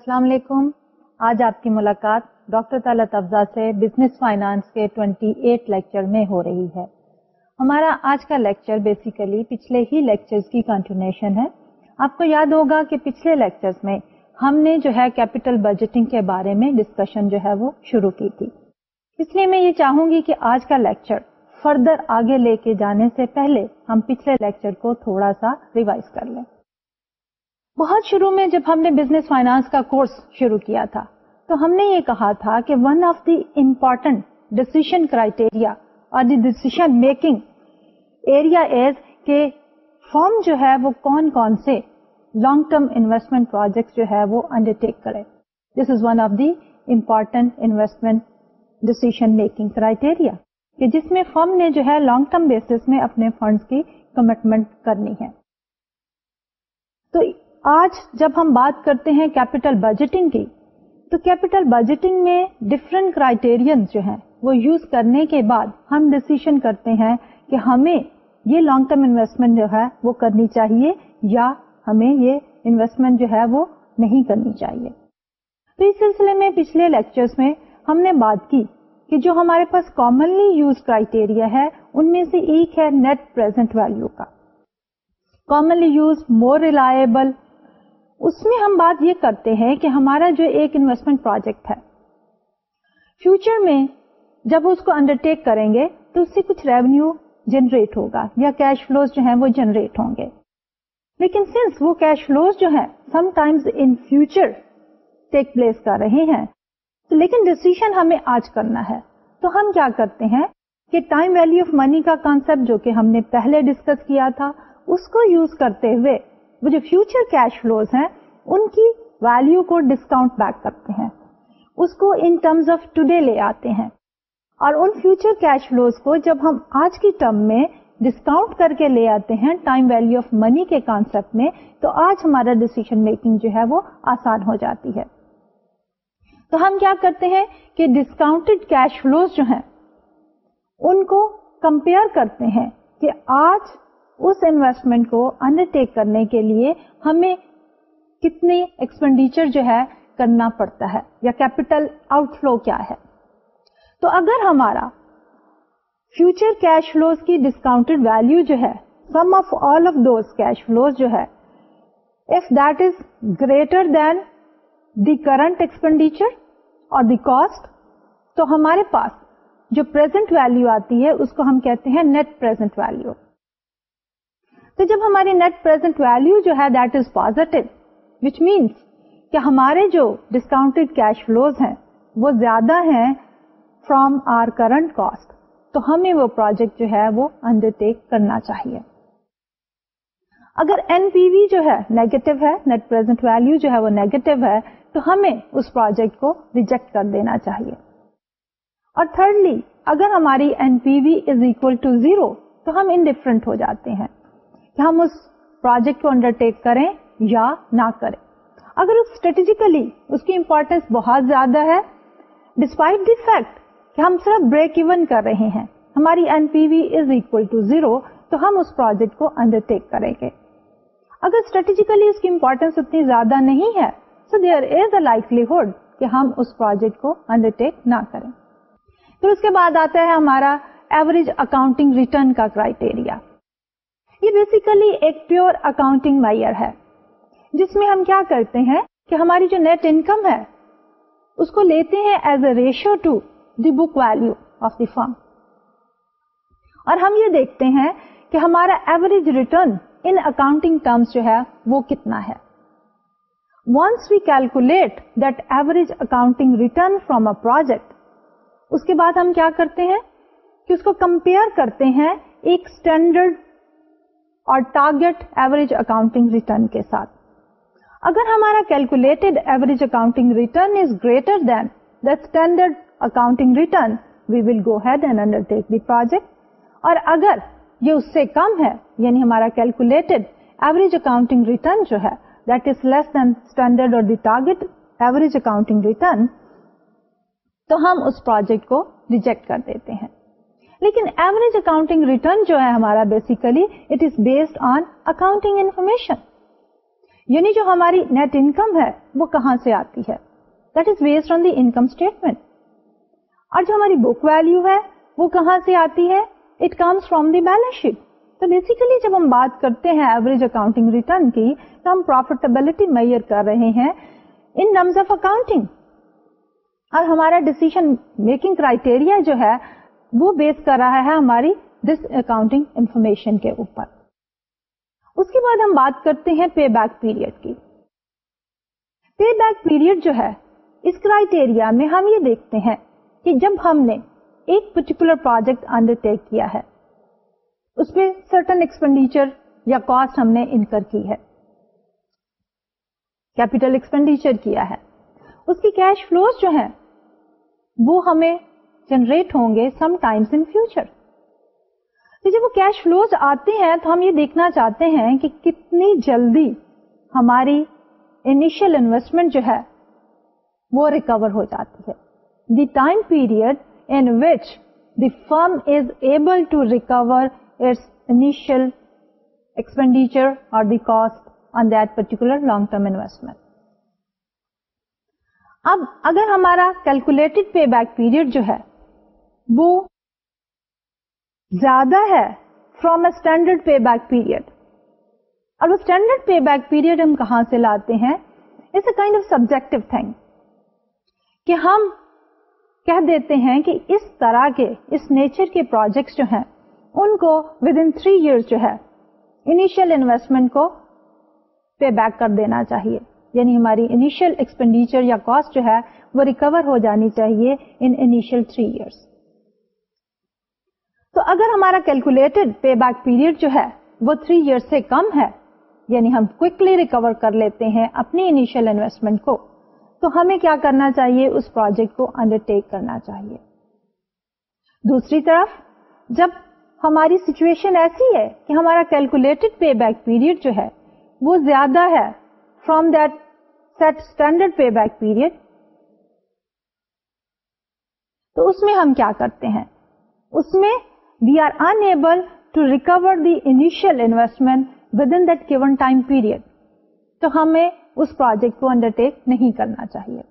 السلام علیکم۔ آج آپ کی ملاقات ڈاکٹر طالت افزا سے بزنس فائنانس کے 28 لیکچر میں ہو رہی ہے۔ ہمارا آج کا لیکچر بیسیکلی پچھلے ہی لیکچرز کی کنٹینیوشن ہے۔ آپ کو یاد ہوگا کہ پچھلے لیکچرز میں ہم نے جو ہے کیپٹل بجٹنگ کے بارے میں ڈسکشن جو ہے وہ شروع کی تھی۔ اس لیے میں یہ چاہوں گی کہ آج کا لیکچر فردر آگے لے کے جانے سے پہلے ہم پچھلے لیکچر کو تھوڑا سا ریوائز کر لیں۔ بہت شروع میں جب ہم نے بزنس فائنانس کا کورس شروع کیا تھا، تو ہم نے یہ کہا تھا کہ one of the important decision criteria اور the decision making area is کہ فارم جو ہے وہ کون کون سے لانگ ٹرم انویسٹمنٹ پروجیکٹ جو ہے وہ انڈر ٹیک کرے۔ This is one of the important investment decision making criteria کہ جس میں فرم نے جو ہے لانگ ٹرم بیسس میں اپنے فنڈس کی کمٹمنٹ کرنی ہے۔ تو آج جب ہم بات کرتے ہیں کیپٹل بجٹنگ کی، تو کیپٹل بجٹنگ میں ڈفرنٹ کرائٹیرین جو ہیں، وہ یوز کرنے کے بعد ہم ڈسیشن کرتے ہیں کہ ہمیں یہ لانگ ٹرم انویسٹمنٹ جو ہے وہ کرنی چاہیے یا ہمیں یہ انویسٹمنٹ جو ہے وہ نہیں کرنی چاہیے۔ تو اس سلسلے میں پچھلے لیکچرز میں ہم نے بات کی کہ جو ہمارے پاس کامنلی یوز کرائٹیریا ہے، ان میں سے ایک ہے نیٹ پرزینٹ ویلو کا۔ کامنلی یوز مور ریلائبل اس میں ہم بات یہ کرتے ہیں کہ ہمارا جو ایک انویسٹمنٹ پروجیکٹ ہے فیوچر میں جب اس کو انڈرٹیک کریں گے تو اس سے کچھ ریونیو جنریٹ ہوگا یا کیش فلوز جو ہیں وہ جنریٹ ہوں گے۔ لیکن سنس وہ کیش فلوز جو ہیں sometimes in future take place کر رہے ہیں لیکن ڈسیزن ہمیں آج کرنا ہے۔ تو ہم کیا کرتے ہیں کہ ٹائم ویلو آف منی کا کانسپٹ جو کہ ہم نے پہلے ڈسکس کیا تھا، اس کو یوز کرتے ہوئے وہ جو فیوچر کیش فلوز ہیں، ان کی ویلو کو ڈسکاؤنٹ بیک کرتے ہیں۔ اس کو ان ٹرمز آف ٹوڈے لے آتے ہیں۔ اور ان فیوچر کیش فلوز کو جب ہم آج کی ٹرم میں ڈسکاؤنٹ کر کے لے آتے ہیں ٹائم ویلو آف منی کے کانسپٹ میں، تو آج ہمارا ڈسیزن میکنگ جو ہے وہ آسان ہو جاتی ہے۔ تو ہم کیا کرتے ہیں کہ ڈسکاؤنٹڈ کیش فلوز جو ہیں، ان کو کمپیئر کرتے ہیں کہ آج اس انویسٹمنٹ کو انڈر ٹیک کرنے کے لیے ہمیں کتنی ایکسپینڈیچر جو ہے کرنا پڑتا ہے یا کیپٹل آؤٹ فلو کیا ہے۔ تو اگر ہمارا فیوچر کیش فلوز کی ڈسکاؤنٹڈ ویلو جو ہے sum of all of those cash flows جو ہے if that is greater than the current expenditure اور دی کاسٹ تو ہمارے پاس جو پرزینٹ ویلو آتی ہے، اس کو ہم کہتے ہیں نیٹ پرزینٹ ویلو تو جب ہماری نیٹ پرزینٹ ویلو جو ہے that is positive which means کہ ہمارے جو ڈسکاؤنٹڈ کیش فلوز ہیں، وہ زیادہ ہیں فرام آر کرنٹ کاسٹ تو ہمیں وہ پروجیکٹ جو ہے وہ انڈر ٹیک کرنا چاہیے۔ اگر این پی وی جو ہے نیگیٹو ہے نیٹ پرزینٹ ویلو جو ہے وہ نیگیٹو ہے، تو ہمیں اس پروجیکٹ کو ریجیکٹ کر دینا چاہیے۔ اور تھرڈلی اگر ہماری N P V is equal to zero تو ہم انڈیفرنٹ ہو جاتے ہیں۔ کہ ہم اس پروجیکٹ کو انڈر ٹیک کریں یا نہ کریں۔ اگر اسٹریٹجیکلی اس کی امپورٹینس بہت زیادہ ہے ڈسپائٹ دی فیکٹ کہ ہم صرف بریک ایون کر رہے ہیں، ہماری N P V is equal to zero تو ہم اس پروجیکٹ کو انڈر ٹیک کریں گے۔ اگر اسٹریٹجیکلی اس کی امپورٹینس اتنی زیادہ نہیں ہے سو دیئر از اے لائٹلیہڈ کہ ہم اس پروجیکٹ کو انڈر ٹیک نہ کریں۔ پھر اس کے بعد آتا ہے ہمارا ایوریج اکاؤنٹنگ ریٹرن کا کرائٹیریا یہ بیسیکلی ایک پیور اکاؤنٹنگ میئر ہے۔ جس میں ہم کیا کرتے ہیں کہ ہماری جو نیٹ انکم ہے، اس کو لیتے ہیں as a ratio to the book value of the firm اور ہم یہ دیکھتے ہیں کہ ہمارا average return in accounting terms جو ہے، وہ کتنا ہے۔ Once we calculate that average accounting return from a project اس کے بعد ہم کیا کرتے ہیں کہ اس کو کمپیئر کرتے ہیں ایک اسٹینڈرڈ اور ٹارگیٹ ایوریج اکاؤنٹنگ ریٹرن کے ساتھ۔ اگر ہمارا calculated average accounting return is greater than the standard accounting return we will go ahead and undertake the project اور اگر یہ اس سے کم ہے یعنی ہمارا کیلکولیٹڈ ایوریج اکاؤنٹنگ ریٹرن جو ہے that is less than standard اور the target average accounting return تو ہم اس پروجیکٹ کو ریجیکٹ کر دیتے ہیں۔ لیکن ایوریج اکاؤنٹنگ ریٹرن جو ہے ہمارا basically it is based on accounting information یعنی جو ہماری نیٹ انکم ہے وہ کہاں سے آتی ہے؟ That is based on the income statement اور جو ہماری بک ویلو ہے وہ کہاں سے آتی ہے؟ It comes from the balance sheet تو بیسیکلی جب ہم بات کرتے ہیں ایوریج اکاؤنٹنگ ریٹرن کی تو ہم پروفیٹیبلٹی میئر کر رہے ہیں ان نمز آف اکاؤنٹنگ اور ہمارا ڈسیزن میکنگ کرائٹیریا جو ہے وہ بیس کر رہا ہے ہماری ڈس اکاؤنٹنگ انفارمیشن کے اوپر۔ اس کے بعد ہم بات کرتے ہیں پے بیک پیریڈ کی۔ پے بیک پیریڈ جو ہے، اس کرائٹیریا میں ہم یہ دیکھتے ہیں کہ جب ہم نے ایک پرٹیکولر پروجیکٹ انڈر ٹیک کیا ہے، اس پہ سرٹن ایکسپینڈیچر یا کاسٹ ہم نے انکر کی ہے۔ کیپیٹل ایکسپینڈیچر کیا ہے۔ اس کی کیش فلوز جو ہے وہ ہمیں جنریٹ ہوں گے سم ٹائمس ان فیوچر تو جب وہ کیش فلوز آتے ہیں تو ہم یہ دیکھنا چاہتے ہیں کہ کتنی جلدی ہماری انیشیل انویسٹمنٹ جو ہے وہ ریکور ہو جاتی ہے. The time period in which the firm is able to recover its initial expenditure اور the cost on that particular long term investment اب اگر ہمارا کیلکولیٹڈ پے بیک پیریڈ جو ہے وہ زیادہ ہے from a standard payback period اور وہ اسٹینڈرڈ پے بیک پیریڈ ہم کہاں سے لاتے ہیں؟ It's a kind of subjective thing کہ ہم کہہ دیتے ہیں کہ اس طرح کے، اس نیچر کے پروجیکٹس جو ہیں، ان کو ود ان تھری ایئرس جو ہے انیشیل انویسٹمنٹ کو پے بیک کر دینا چاہیے۔ یعنی ہماری انیشیل ایکسپینڈیچر یا کاسٹ جو ہے، وہ ریکور ہو جانی چاہیے ان انیشیل تھری ایئرس تو اگر ہمارا کیلکولیٹڈ پے بیک پیریڈ جو ہے وہ تھری ایئر سے کم ہے یعنی ہم کوکلی ریکور کر لیتے ہیں اپنی انیشیل انویسٹمنٹ کو، تو ہمیں کیا کرنا چاہیے؟ اس پروجیکٹ کو انڈر ٹیک کرنا چاہیے۔ دوسری طرف، جب ہماری سچویشن ایسی ہے کہ ہمارا کیلکولیٹڈ پے بیک پیریڈ جو ہے وہ زیادہ ہے from that set standard payback period تو اس میں ہم کیا کرتے ہیں؟ اس میں we are unable to recover the initial investment within that given time period تو ہمیں اس پروجیکٹ کو انڈر ٹیک نہیں کرنا چاہیے۔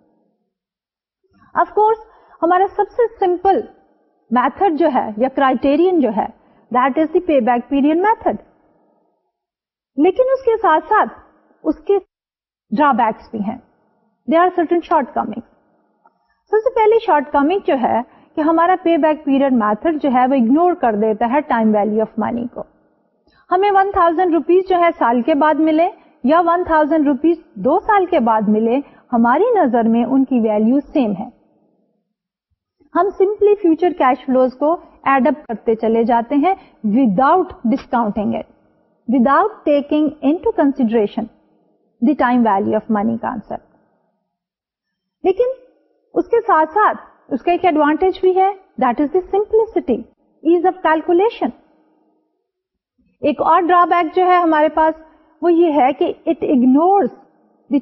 اف کورس ہمارا سب سے سمپل میتھڈ جو ہے یا کرائٹیرئن جو ہے that is the payback period method لیکن اس کے ساتھ ساتھ اس کے ڈرا بیکس بھی ہیں۔ They are certain shortcoming سب سے پہلی شارٹ کمنگ جو ہے کہ ہمارا پے بیک پیریڈ میتھڈ جو ہے وہ اگنور کر دیتا ہے ٹائم ویلو آف منی کو۔ ہمیں ون تھاؤزینڈ روپیز جو ہے سال کے بعد ملے یا ون تھاؤزینڈ روپیز دو سال کے بعد ملے، ہماری نظر میں ان کی ویلو سیم ہے۔ ہم سمپلی فیوچر کیش فلوز کو ایڈ اپ کرتے چلے جاتے ہیں without discounting it without taking into consideration the time value of money concept لیکن اس کے ساتھ ساتھ اس کا ایک ایڈوانٹیج بھی ہے. That is the simplicity ease of calculation ایک اور ڈرا بیک جو ہے ہمارے پاس وہ یہ ہے کہ it ignores the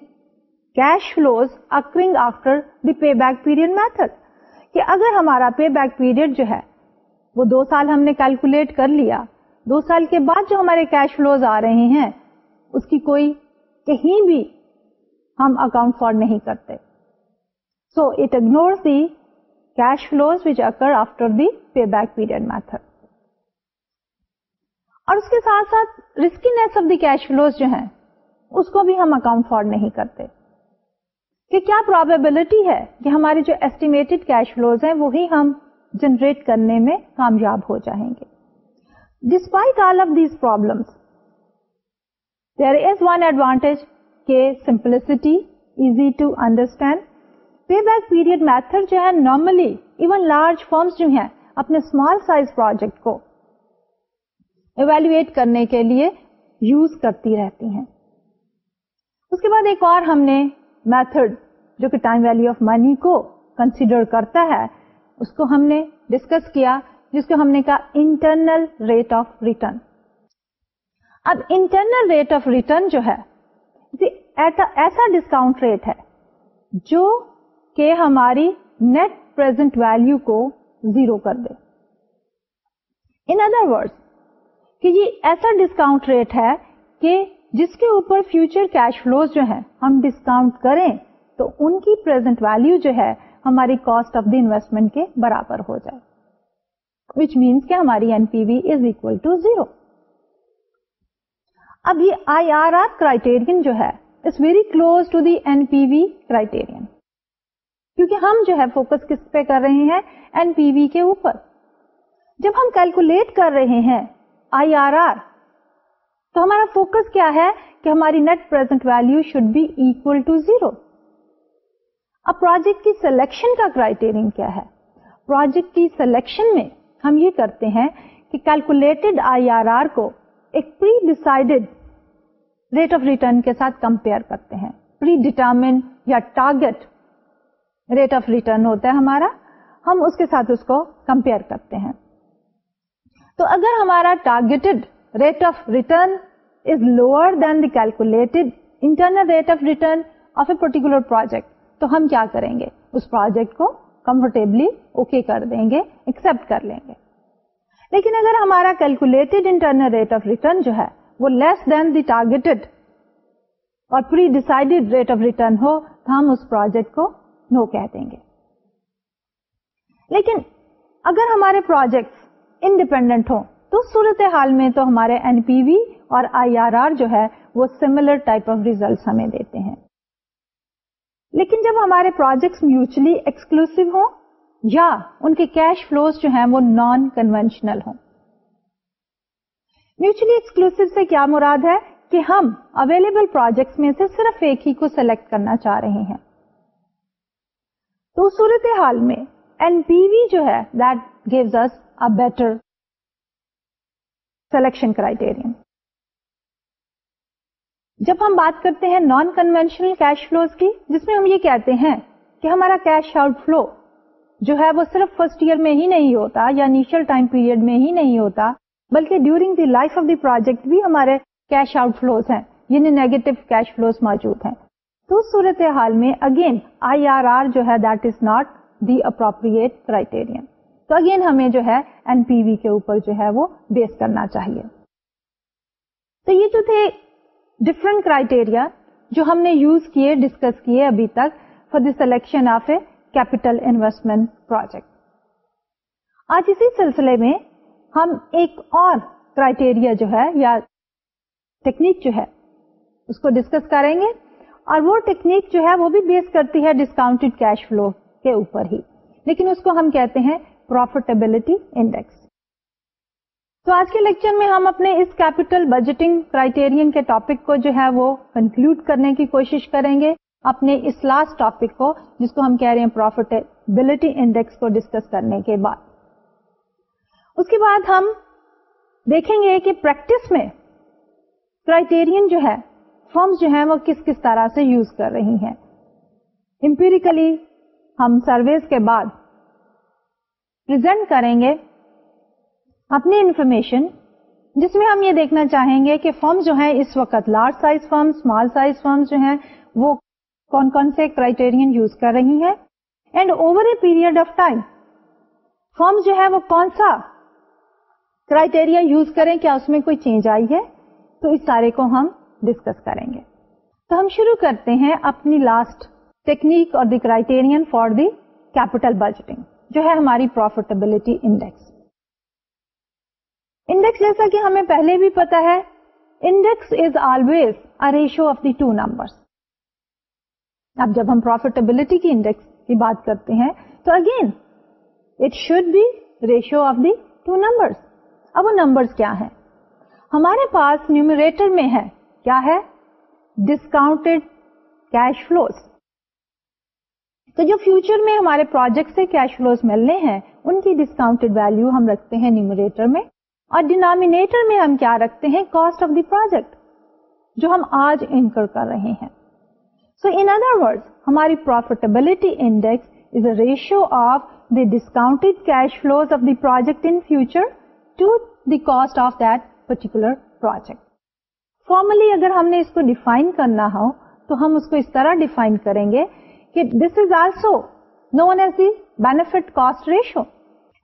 cash flows occurring after the payback period method کہ اگر ہمارا پے بیک پیریڈ جو ہے وہ دو سال ہم نے کیلکولیٹ کر لیا، دو سال کے بعد جو ہمارے کیش فلوز آ رہے ہیں، اس کی کوئی کہیں بھی ہم اکاؤنٹ فار نہیں کرتے. So it ignore the cash flows which occur after the payback period method اور اس کے ساتھ ساتھ riskiness of the cash flows جو ہیں، اس کو بھی ہم اکاؤنٹ فار نہیں کرتے. کہ کیا پرابیبلٹی ہے کہ ہماری جو ایسٹیمیٹڈ کیش فلوز ہیں، وہی ہم جنریٹ کرنے میں کامیاب ہو جائیں گے. Despite all of these problem there is one advantage کے simplicity easy to understand payback period method جو ہے نارملی ایون لارج فارمس جو ہیں، اپنے اسمال سائز پروجیکٹ کو ایویلویٹ کرنے کے لیے یوز کرتی رہتی ہیں۔ اس کے بعد ایک اور ہم نے میتھڈ جو کہ ٹائم ویلو آف منی کو کنسیڈر کرتا ہے، اس کو ہم نے ڈسکس کیا، جس کو ہم نے کہا انٹرنل ریٹ آف ریٹرن اب انٹرنل ریٹ آف ریٹرن جو ہے ایسا ڈسکاؤنٹ ریٹ ہے جو کہ ہماری نیٹ پرزینٹ ویلو کو زیرو کر دے۔ ان ادر ورڈ کہ یہ ایسا ڈسکاؤنٹ ریٹ ہے کہ جس کے اوپر فیوچر کیش فلوز جو ہے ہم ڈسکاؤنٹ کریں تو ان کی پرزینٹ ویلو جو ہے ہماری کاسٹ آف دی انویسٹمنٹ کے برابر ہو جائے۔ وچ مینس کہ ہماری N P V is equal to zero اب یہ آئی آر آر کرائٹیرئن جو ہے it's very close to the N P V criterion کیونکہ ہم جو ہے فوکس کس پہ کر رہے ہیں؟ این پی وی کے اوپر۔ جب ہم کیلکولیٹ کر رہے ہیں آئی آر آر تو ہمارا فوکس کیا ہے کہ ہماری net present value should be equal to zero اب پروجیکٹ کی سلیکشن کا کرائٹیرئن کیا ہے؟ پروجیکٹ کی سلیکشن میں ہم یہ کرتے ہیں کہ کیلکولیٹڈ آئی آر آر کو ایک pre decided rate of return کے ساتھ کمپیئر کرتے ہیں۔ پری ڈیٹرمنٹ یا ٹارگیٹ ریٹ آف ریٹرن ہوتا ہے ہمارا، ہم اس کے ساتھ اس کو کمپیئر کرتے ہیں۔ تو اگر ہمارا targeted rate of return is lower than the calculated internal rate of return of a particular project تو ہم کیا کریں گے؟ اس پروجیکٹ کو کمفرٹیبلی اوکے کر دیں گے ایکسپٹ کر لیں گے۔ لیکن اگر ہمارا calculated internal rate of return جو ہے، وہ لیس دین دی ٹارگیٹڈ اور pre decided rate of return ہو، تو ہم اس پروجیکٹ کو نو کہہ دیں گے۔ لیکن اگر ہمارے پروجیکٹ انڈیپینڈنٹ ہوں، تو صورت حال میں تو ہمارے این پی وی اور آئی آر آر جو ہے، وہ سملر ٹائپ آف ریزلٹ ہمیں دیتے ہیں۔ لیکن جب ہمارے پروجیکٹس میوچلی ایکسکلوسو ہوں، یا ان کے کیش فلوز جو ہیں، وہ نان کنوینشنل ہوں۔ میوچلی ایکسکلوسو سے کیا مراد ہے؟ کہ ہم اویلیبل پروجیکٹس میں سے صرف ایک ہی کو سلیکٹ کرنا چاہ رہے ہیں۔ تو صورت حال میں این پی وی جو ہے that gives us better selection criterion جب ہم بات کرتے ہیں نان کنوینشنل کیش فلوز کی، جس میں ہم یہ کہتے ہیں کہ ہمارا کیش آؤٹ فلو جو ہے وہ صرف فرسٹ ایئر میں ہی نہیں ہوتا یا انیشل ٹائم پیریڈ میں ہی نہیں ہوتا، بلکہ during the life of the project بھی ہمارے کیش آؤٹ فلوز ہیں یعنی نیگیٹو کیش فلوز موجود ہیں۔ تو صورت حال میں اگین آئی آر آر جو ہے that is not the appropriate criterion تو اگین ہمیں جو ہے این پی وی کے اوپر جو ہے وہ بیس کرنا چاہیے. تو یہ جو تھے ڈفرنٹ کرائٹیریا جو ہم نے یوز کیے ڈسکس کیے ابھی تک for the selection of a capital investment project آج اسی سلسلے میں ہم ایک اور کرائٹیریا جو ہے یا ٹیکنیک جو ہے، اس کو ڈسکس کریں گے. اور وہ ٹیکنیک جو ہے وہ بھی بیس کرتی ہے ڈسکاؤنٹڈ کیش فلو کے اوپر ہی۔ لیکن اس کو ہم کہتے ہیں پروفیٹیبلٹی انڈیکس تو آج کے لیکچر میں ہم اپنے اس کیپیٹل بجٹنگ کرائٹیرئن کے ٹاپک کو جو ہے وہ کنکلوڈ کرنے کی کوشش کریں گے۔ اپنے اس لاسٹ ٹاپک کو جس کو ہم کہہ رہے ہیں پروفیٹیبلٹی انڈیکس کو ڈسکس کرنے کے بعد۔ اس کے بعد ہم دیکھیں گے کہ پریکٹس میں کرائٹیرئن جو ہے فارمس جو ہیں وہ کس کس طرح سے یوز کر رہی ہیں۔ امپیریکلی ہم سروس کے بعد پرزینٹ کریں گے اپنی انفارمیشن جس میں ہم یہ دیکھنا چاہیں گے کہ فارم جو ہیں اس وقت large size firm small size firm جو ہیں وہ کون کون سے کرائٹیرئن یوز کر رہی ہیں۔ And over a period of time firm جو ہے وہ کون سا کرائٹیریا یوز کریں، کیا اس میں کوئی چینج آئی ہے؟ تو اس سارے کو ہم ڈسکس کریں گے۔ تو ہم شروع کرتے ہیں اپنی لاسٹ ٹیکنیک اور the criterion for the capital budgeting جو ہے ہماری پروفیٹیبلٹی انڈیکس انڈیکس جیسا کہ ہمیں پہلے بھی پتا ہے index is always a ratio of the two number اب جب ہم پروفیٹیبلٹی کی انڈیکس کی بات کرتے ہیں، تو again it should be ratio of the two numbers اب وہ نمبرس کیا ہیں؟ ہمارے پاس نیومریٹر میں ہے۔ کیا ہے؟ ڈسکاؤنٹڈ کیش فلوز تو جو فیوچر میں ہمارے پروجیکٹ سے کیش فلوز ملنے ہیں، ان کی ڈسکاؤنٹڈ ویلو ہم رکھتے ہیں نیومریٹر میں. اور ڈینامینیٹر میں ہم کیا رکھتے ہیں؟ کاسٹ آف دی پروجیکٹ جو ہم آج انکر کر رہے ہیں. سو ان ادر ورڈ ہماری profitability index is a ratio of the discounted cash flows of the project in future to the cost of that particular project formally اگر ہم نے اس کو ڈیفائن کرنا ہو، تو ہم اس کو اس طرح ڈیفائن کریں گے کہ this is also known as the benefit cost ratio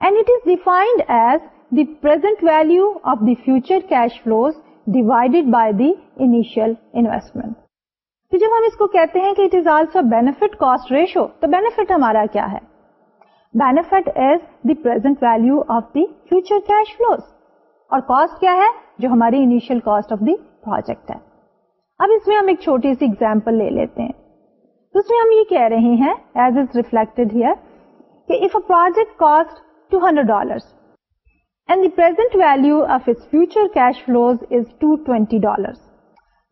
and it is defined as the present value of the future cash flows divided by the initial investment تو جب ہم اس کو کہتے ہیں کہ it is also benefit cost ratio تو benefit ہمارا کیا ہے؟ Benefit is the present value of the future cash flows اور کاسٹ کیا ہے؟ جو ہماری initial cost of the project ہے۔ اب اس میں ہم ایک چھوٹی سی ایگزامپل لے لیتے ہیں۔ تو اس میں ہم یہ کہہ رہے ہیں ایز از ریفلیکٹڈ ہیئر کہ if a project cost two hundred dollar and the present value of its future cash flows is two twenty dollar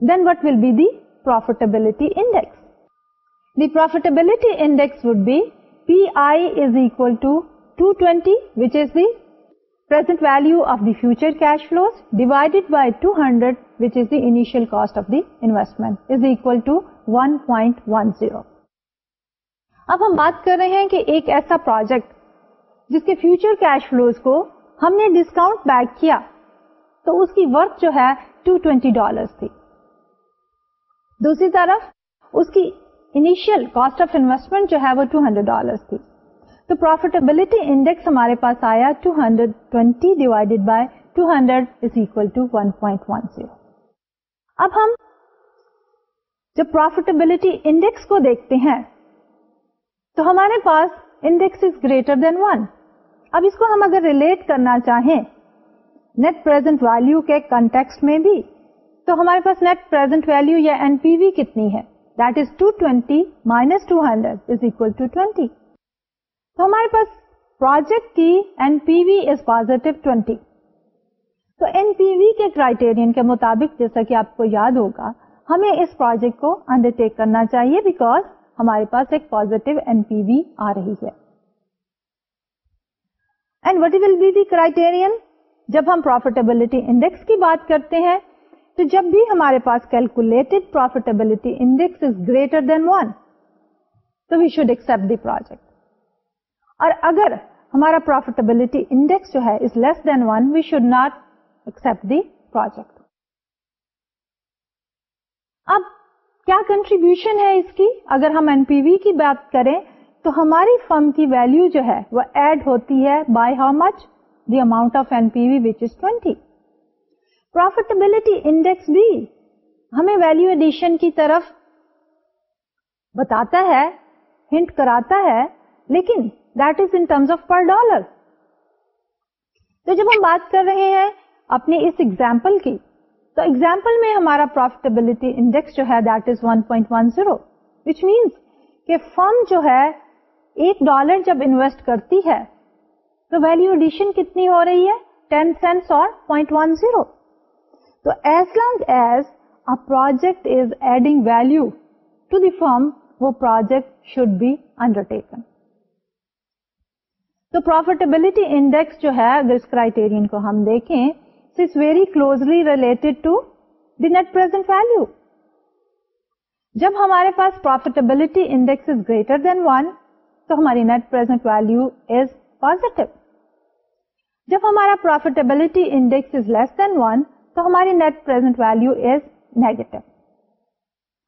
then what will be the profitability profitability index. The profitability index would be PI is equal to 220 which is the present value of the future cash flows divided by 200 which is the initial cost of the investment is equal to 1.10. اب ہم بات کر رہے ہیں کہ ایک ایسا project جس کے فیوچر کیش فلوز کو ہم نے ڈسکاؤنٹ بیک کیا تو اس کی ورتھ جو ہے 220 ڈالر تھی دوسری طرف اس کی انیشیل کاسٹ آف انویسٹمنٹ جو ہے وہ 200 ڈالر تھی تو پروفیٹیبلٹی انڈیکس ہمارے پاس آیا 220 divided by 200 is equal to 1.10 اب ہم جب پروفیٹیبلٹی انڈیکس کو دیکھتے ہیں تو ہمارے پاس index is greater than one اب اس کو ہم اگر ریلیٹ کرنا چاہیں نیٹ پرزینٹ ویلو کے کنٹیکس میں بھی تو ہمارے پاس نیٹ پرزینٹ ویلو یا این پی وی کتنی ہے؟ That is two twenty minus two hundred is equal to twenty تو ہمارے پاس پروجیکٹ کی N P V is positive twenty تو این پی وی کے کرائٹیرئن کے مطابق جیسا کہ آپ کو یاد ہوگا، ہمیں اس پروجیکٹ کو انڈر ٹیک کرنا چاہیے بیکاز ہمارے پاس ایک پازیٹو این پی وی آ رہی ہے۔ And what will be the criterion جب ہم پروفیٹیبلٹی انڈیکس کی بات کرتے ہیں، تو جب بھی ہمارے پاس calculated profitability index is greater than one تو we should accept the project اور اگر ہمارا پروفیٹیبلٹی انڈیکس جو ہے is less than one we should not accept the project اب کیا کنٹریبیوشن ہے اس کی؟ اگر ہم این پی وی کی بات کریں تو ہماری فرم کی ویلو جو ہے وہ ایڈ ہوتی ہے by how much the amount of N P V which is twenty profitability index بھی ہمیں ویلو ایڈیشن کی طرف بتاتا ہے ہنٹ کراتا ہے، لیکن that is in terms of per dollar تو جب ہم بات کر رہے ہیں اپنی اس ایگزامپل کی، تو ایگزامپل میں ہمارا پروفیٹیبلٹی انڈیکس جو ہے دیٹ از 1.10 وچ مینس کہ فرم جو ہے، ایک ڈالر جب انویسٹ کرتی ہے، تو ویلو ایڈیشن کتنی ہو رہی ہے؟ 10 سینٹس اور 0.10 تو as long as a project is adding value to the firm وہ project should be undertaken تو پروفیٹیبلٹی انڈیکس جو ہے، اگر اس کرائٹیرئن کو ہم دیکھیں it's very closely related to the net present value جب ہمارے پاس profitability index is greater than one تو ہماری net present value is positive جب ہمارا profitability index is less than one تو ہماری net present value is negative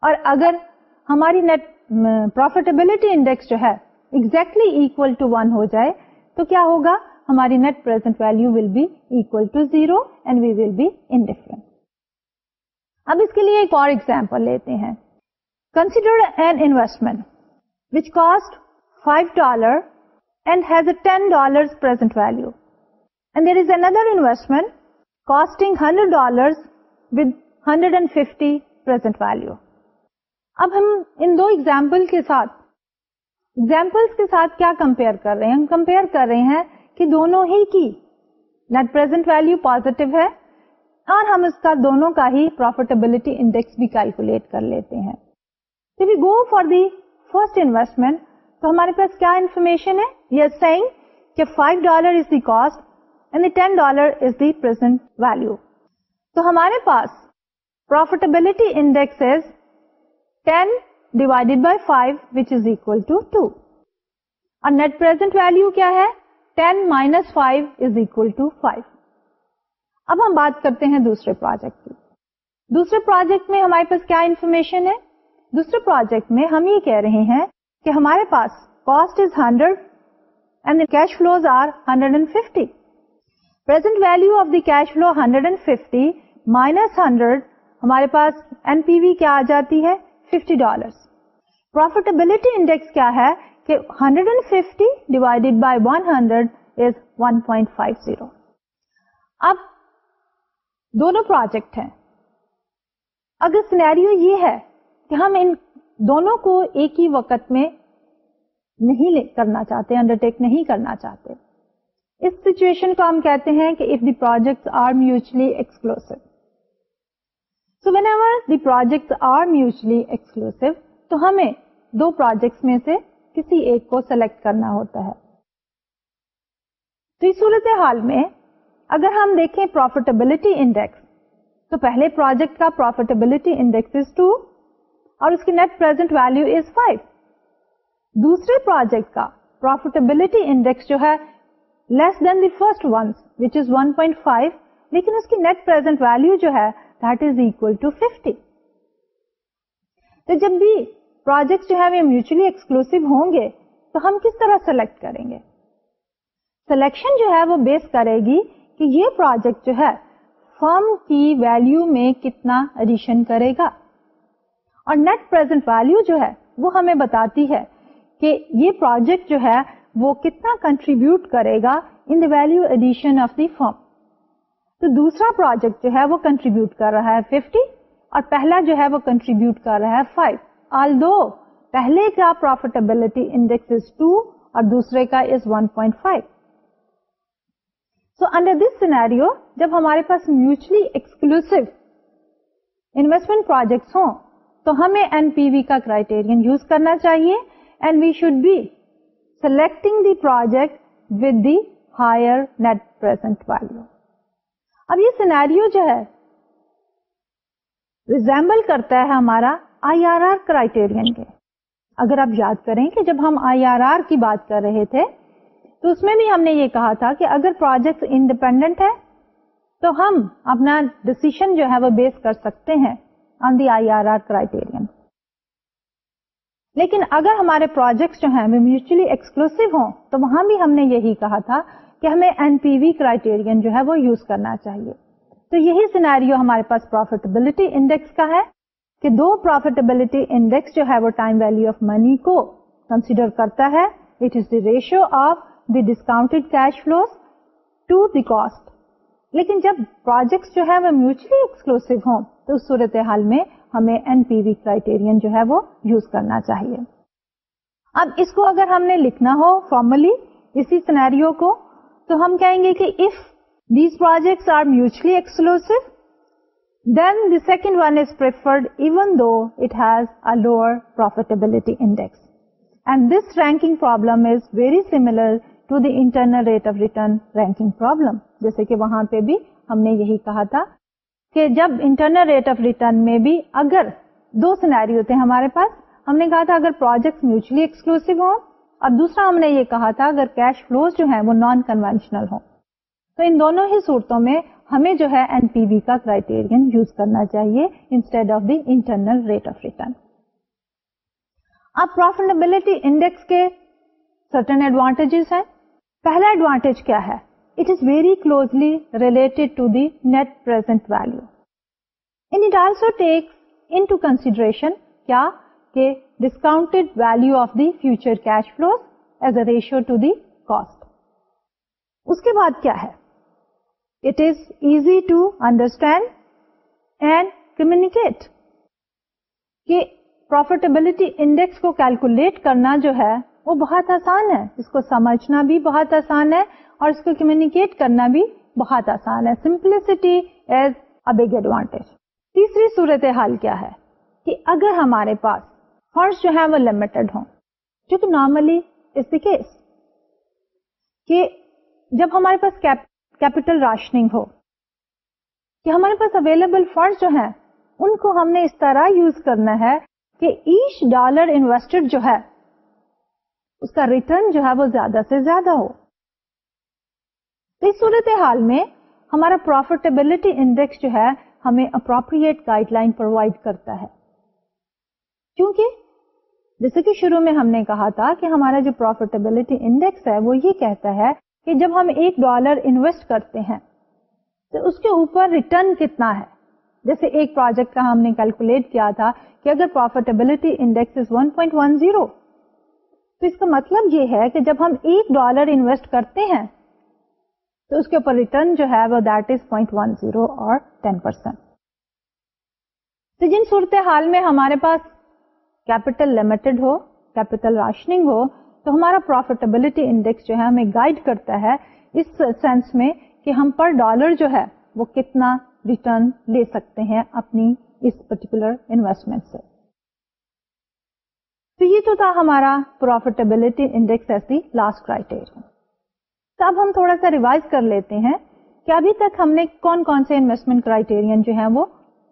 اور اگر ہماری نیٹ پروفیٹیبلٹی انڈیکس جو ہے ایگزیکٹلی اکول ٹو ون ہو جائے تو کیا ہوگا؟ ہماری net present value will be equal to zero and we will be indifferent اب اس کے لیے ایک اور ایگزامپل لیتے ہیں. Consider an investment which cost five dollar and has a ten dollar present value and there is another investment costing hundred dollar with hundred and fifty present value اب ہم ان دو ایگزامپل کے ساتھ ایگزامپل کے ساتھ کیا compare کر رہے ہیں؟ ہم کمپیئر کر رہے ہیں کہ دونوں ہی کی نیٹ پرزینٹ ویلو پوزیٹو ہے اور ہم اس کا دونوں کا ہی پروفیٹیبلٹی انڈیکس بھی کیلکولیٹ کر لیتے ہیں۔ We go for the first investment تو ہمارے پاس کیا انفارمیشن ہے؟ یس سائنگ کہ five dollar is the cost ten dollar is the present value تو ہمارے پاس profitability index is ten divided by five which is equal to two اور net present value کیا ہے ten minus five is equal to five اب ہم بات کرتے ہیں دوسرے پروجیکٹ کی دوسرے پروجیکٹ میں ہمارے پاس کیا انفارمیشن ہے دوسرے پروجیکٹ میں ہم یہ کہہ رہے ہیں کہ ہمارے پاس cost is hundred and cash flows are hundred and fifty present value of the cash flow 150 minus hundred ہمارے پاس این پی وی کیا آ جاتی ہے ففٹی ڈالر پروفیٹیبلٹی انڈیکس کیا ہے کہ hundred and fifty divided by one hundred is one point five zero اب دونوں پروجیکٹ ہیں اگر سنیریو یہ ہے کہ ہم ان دونوں کو ایک ہی وقت میں نہیں کرنا چاہتے انڈر ٹیک نہیں کرنا چاہتے اس سچویشن کو ہم کہتے ہیں کہ if the project are mutually exclusive so whenever the project are mutually exclusive تو ہمیں دو پروجیکٹس میں سے کسی ایک کو سلیکٹ کرنا ہوتا ہے۔ تو اس صورت حال میں اگر ہم دیکھیں پروفیٹیبلٹی انڈیکس تو پہلے پروجیکٹ کا پروفیٹیبلٹی انڈیکس از ٹو اور اس کی net present value is five دوسرے پروجیکٹ کا پروفیٹیبلٹی انڈیکس جو ہے less than the first ones which از 1.5 لیکن اس کی نیٹ پرزینٹ ویلو جو ہے دیٹ از اکول ٹو 50 تو جب بھی پروجیکٹ جو ہے وہ میوچلی ایکسکلوسو ہوں گے، تو ہم کس طرح سلیکٹ کریں گے؟ سلیکشن جو ہے وہ بیس کرے گی کہ یہ پروجیکٹ جو ہے فرم کی ویلو میں کتنا ایڈیشن کرے گا۔ اور نیٹ پرزینٹ ویلو جو ہے وہ ہمیں بتاتی ہے کہ یہ پروجیکٹ جو ہے وہ کتنا کنٹریبیوٹ کرے گا in the value addition of the firm تو دوسرا پروجیکٹ جو ہے وہ کنٹریبیوٹ کر رہا ہے 50 اور پہلا جو ہے وہ کنٹریبیوٹ کر رہا ہے 5 آل دو پہلے کا پروفیٹیبلٹی انڈیکس از 2 اور دوسرے کا از 1.5 سو انڈر دس سینیرو جب ہمارے پاس میوچلی ایکسکلوسو انویسٹمنٹ پروجیکٹس ہوں، تو ہمیں این پی وی کا کرائٹیرئن یوز کرنا چاہیے and we should be selecting the project with the higher net present value اب یہ سینیرو جو ہے ریزمبل کرتا ہے ہمارا آئی آر آر کرائٹیرئن کے۔ اگر آپ یاد کریں کہ جب ہم آئی آر آر کی بات کر رہے تھے، تو اس میں بھی ہم نے یہ کہا تھا کہ اگر پروجیکٹ انڈیپینڈنٹ ہے تو ہم اپنا ڈسیشن جو ہے وہ بیس کر سکتے ہیں on the I R R criterion لیکن اگر ہمارے پروجیکٹس جو ہیں وہ میوچلی ایکسکلوسو ہوں، تو وہاں بھی ہم نے یہی کہا تھا کہ ہمیں این پی وی کرائٹیرئن جو ہے وہ یوز کرنا چاہیے۔ تو یہی سینیریو ہمارے پاس پروفیٹیبلٹی انڈیکس کا ہے کہ دو پروفیٹیبلٹی انڈیکس جو ہے وہ ٹائم ویلو آف منی کو کنسیڈر کرتا ہے۔ It is the ratio of the discounted cash flows to the cost لیکن جب پروجیکٹس جو ہے وہ میوچلی ایکسکلوسو ہوں، تو اس صورت حال میں ہمیں این پی وی کرائٹیرئن جو ہے وہ یوز کرنا چاہیے۔ اب اس کو اگر ہم نے لکھنا ہو فارملی اسی سینیریو کو تو ہم کہیں گے کہ if these projects are mutually exclusive then the second one is preferred even though it has a lower profitability index and this ranking problem is very similar to the internal rate of return ranking problem جیسے کہ وہاں پہ بھی ہم نے یہی کہا تھا کہ جب انٹرنل ریٹ آف ریٹرن میں بھی اگر دو سینیری تھے ہمارے پاس، ہم نے کہا تھا اگر پروجیکٹ میوچلی ایکسکلوسو ہو اور دوسرا ہم نے یہ کہا تھا، اگر کیش فلوز جو ہیں وہ نان کنوینشنل ہوں، تو ان دونوں ہی صورتوں میں ہمیں جو ہے این پی وی کا کرائٹیرئن یوز کرنا چاہیے instead of the internal rate of return اب پروفیٹیبلٹی انڈیکس کے سرٹن ایڈوانٹیجز ہیں۔ پہلا ایڈوانٹیج کیا ہے؟ It is very closely related to the net present value. And it also takes into consideration kya کہ discounted value of the future cash flows as a ratio to the cost. اس کے بعد کیا ہے؟ It is easy to understand and communicate کہ profitability index کو calculate کرنا جو ہے، وہ بہت آسان ہے۔ اس کو سمجھنا بھی بہت آسان ہے اور اس کو کمیونیکیٹ کرنا بھی بہت آسان ہے۔ Simplicity is a big advantage تیسری صورت حال کیا ہے؟ کہ اگر ہمارے پاس فنڈس جو ہے وہ لمیٹڈ ہوں۔ جو کہ نارملی از دی کیس کہ جب ہمارے پاس کیپٹل راشننگ ہو، کہ ہمارے پاس اویلیبل فنڈس جو ہیں، ان کو ہم نے اس طرح یوز کرنا ہے کہ ایچ ڈالر انویسٹڈ جو ہے، اس کا ریٹرن جو ہے وہ زیادہ سے زیادہ ہو۔ اس صورت حال میں ہمارا پروفیٹیبلٹی انڈیکس جو ہے، ہمیں اپروپریٹ گائڈ لائن پرووائڈ کرتا ہے۔ کیونکہ جیسے کہ شروع میں ہم نے کہا تھا کہ ہمارا جو پروفیٹیبلٹی انڈیکس ہے وہ یہ کہتا ہے کہ جب ہم ایک ڈالر انویسٹ کرتے ہیں، تو اس کے اوپر ریٹرن کتنا ہے؟ جیسے ایک پروجیکٹ کا ہم نے کیلکولیٹ کیا تھا کہ اگر پروفیٹیبلٹی انڈیکس 1.10 تو اس کا مطلب یہ ہے کہ جب ہم ایک ڈالر انویسٹ کرتے ہیں، تو اس کے اوپر ریٹرن جو ہے وہ that is point one zero اور ٹین پرسینٹ تو جن صورت حال میں ہمارے پاس کیپٹل لمیٹڈ ہو کیپٹل راشننگ ہو، تو ہمارا پروفیٹیبلٹی انڈیکس جو ہے ہمیں گائڈ کرتا ہے اس سینس میں کہ ہم پر ڈالر جو ہے وہ کتنا ریٹرن لے سکتے ہیں اپنی اس پرٹیکولر انویسٹمنٹ سے۔ تو یہ تو تھا ہمارا پروفیٹیبلٹی انڈیکس ایسی لاسٹ کرائٹیریا تو اب ہم تھوڑا سا ریوائز کر لیتے ہیں کہ ابھی تک ہم نے کون کون سے انویسٹمنٹ کرائٹیرین جو ہیں وہ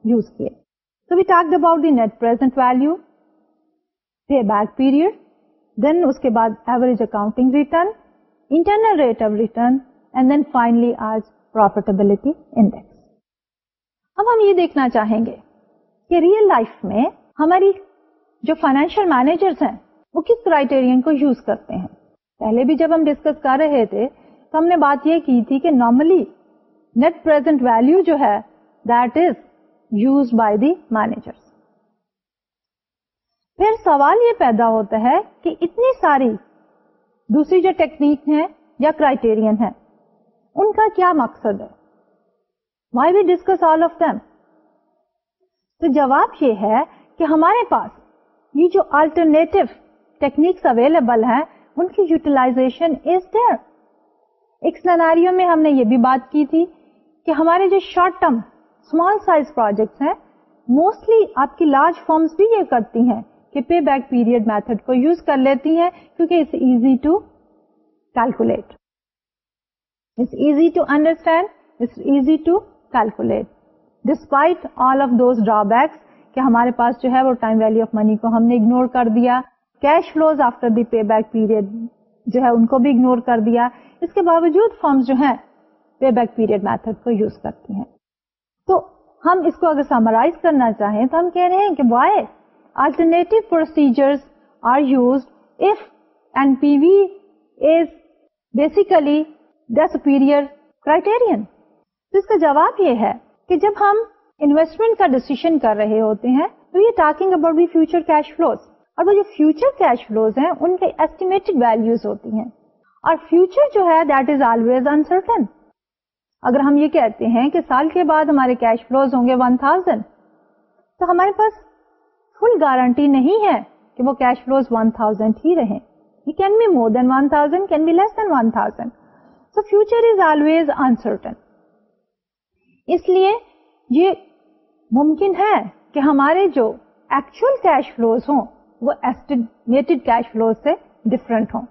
یوز کیے۔ تو we talk about the net present value payback period then اس کے بعد average accounting return internal rate of return and then finally آج پروفیٹیبلٹی انڈیکس اب ہم یہ دیکھنا چاہیں گے کہ ریئل لائف میں ہماری جو فائنینشیل مینیجرس ہیں، وہ کس کرائٹیرین کو یوز کرتے ہیں۔ پہلے بھی جب ہم ڈسکس کر رہے تھے، تو ہم نے بات یہ کی تھی کہ نارملی نیٹ پرزینٹ ویلو جو ہے that is use by the manager پھر سوال یہ پیدا ہوتا ہے کہ اتنی ساری دوسری جو ٹیکنیک ہیں یا کرائٹیرین ہے ان کا کیا مقصد ہے؟ Why we discuss all of them تو جواب یہ ہے کہ ہمارے پاس یہ جو آلٹرنیٹو ٹیکنیکس اویلیبل ہیں، ان کی یوٹیلائزیشن از دیر ایک سیناریو میں ہم نے یہ بھی بات کی تھی کہ ہمارے جو short term small size projects ہیں موسٹلی آپ کی لارج فارمس بھی یہ کرتی ہیں۔ کہ پے بیک پیریڈ میتھڈ کو یوز کر لیتی ہیں کیونکہ it's easy to calculate it's easy to understand it's easy to calculate despite all of those drawbacks کہ ہمارے پاس جو ہے وہ ٹائم ویلو آف منی کو ہم نے اگنور کر دیا cash flows after the payback period جو ہے ان کو بھی اگنور کر دیا، اس کے باوجود فارمز جو ہیں پے بیک پیریڈ میتھڈ کو یوز کرتی ہیں. تو ہم اس کو اگر سمرائز کرنا چاہیں تو ہم کہہ رہے ہیں کہ why alternative procedure are use if N P V is basically the superior criterion تو اس کا جواب یہ ہے کہ جب ہم انویسٹمنٹ کا ڈسیزن کر رہے ہوتے ہیں تو یہ talking about the future cash flows اور وہ جو فیوچر کیش فلوز ہیں ان کے ایسٹیمیٹڈ ویلوز ہوتی ہیں اور فیوچر جو ہے دیٹ از آلویز انسرٹن اگر ہم یہ کہتے ہیں کہ سال کے بعد ہمارے کیش فلوز ہوں گے ون تھاؤزینڈ تو ہمارے پاس فل گارنٹی نہیں ہے کہ وہ کیش فلوز ون تھاؤزینڈ ہی رہے can be more than one thousand can be less than one thousand so future is always uncertain اس لیے یہ ممکن ہے کہ ہمارے جو ایکچوئل کیش فلوز ہوں، وہ ایسٹیمیٹڈ کیش فلوز سے ڈفرنٹ ہوں۔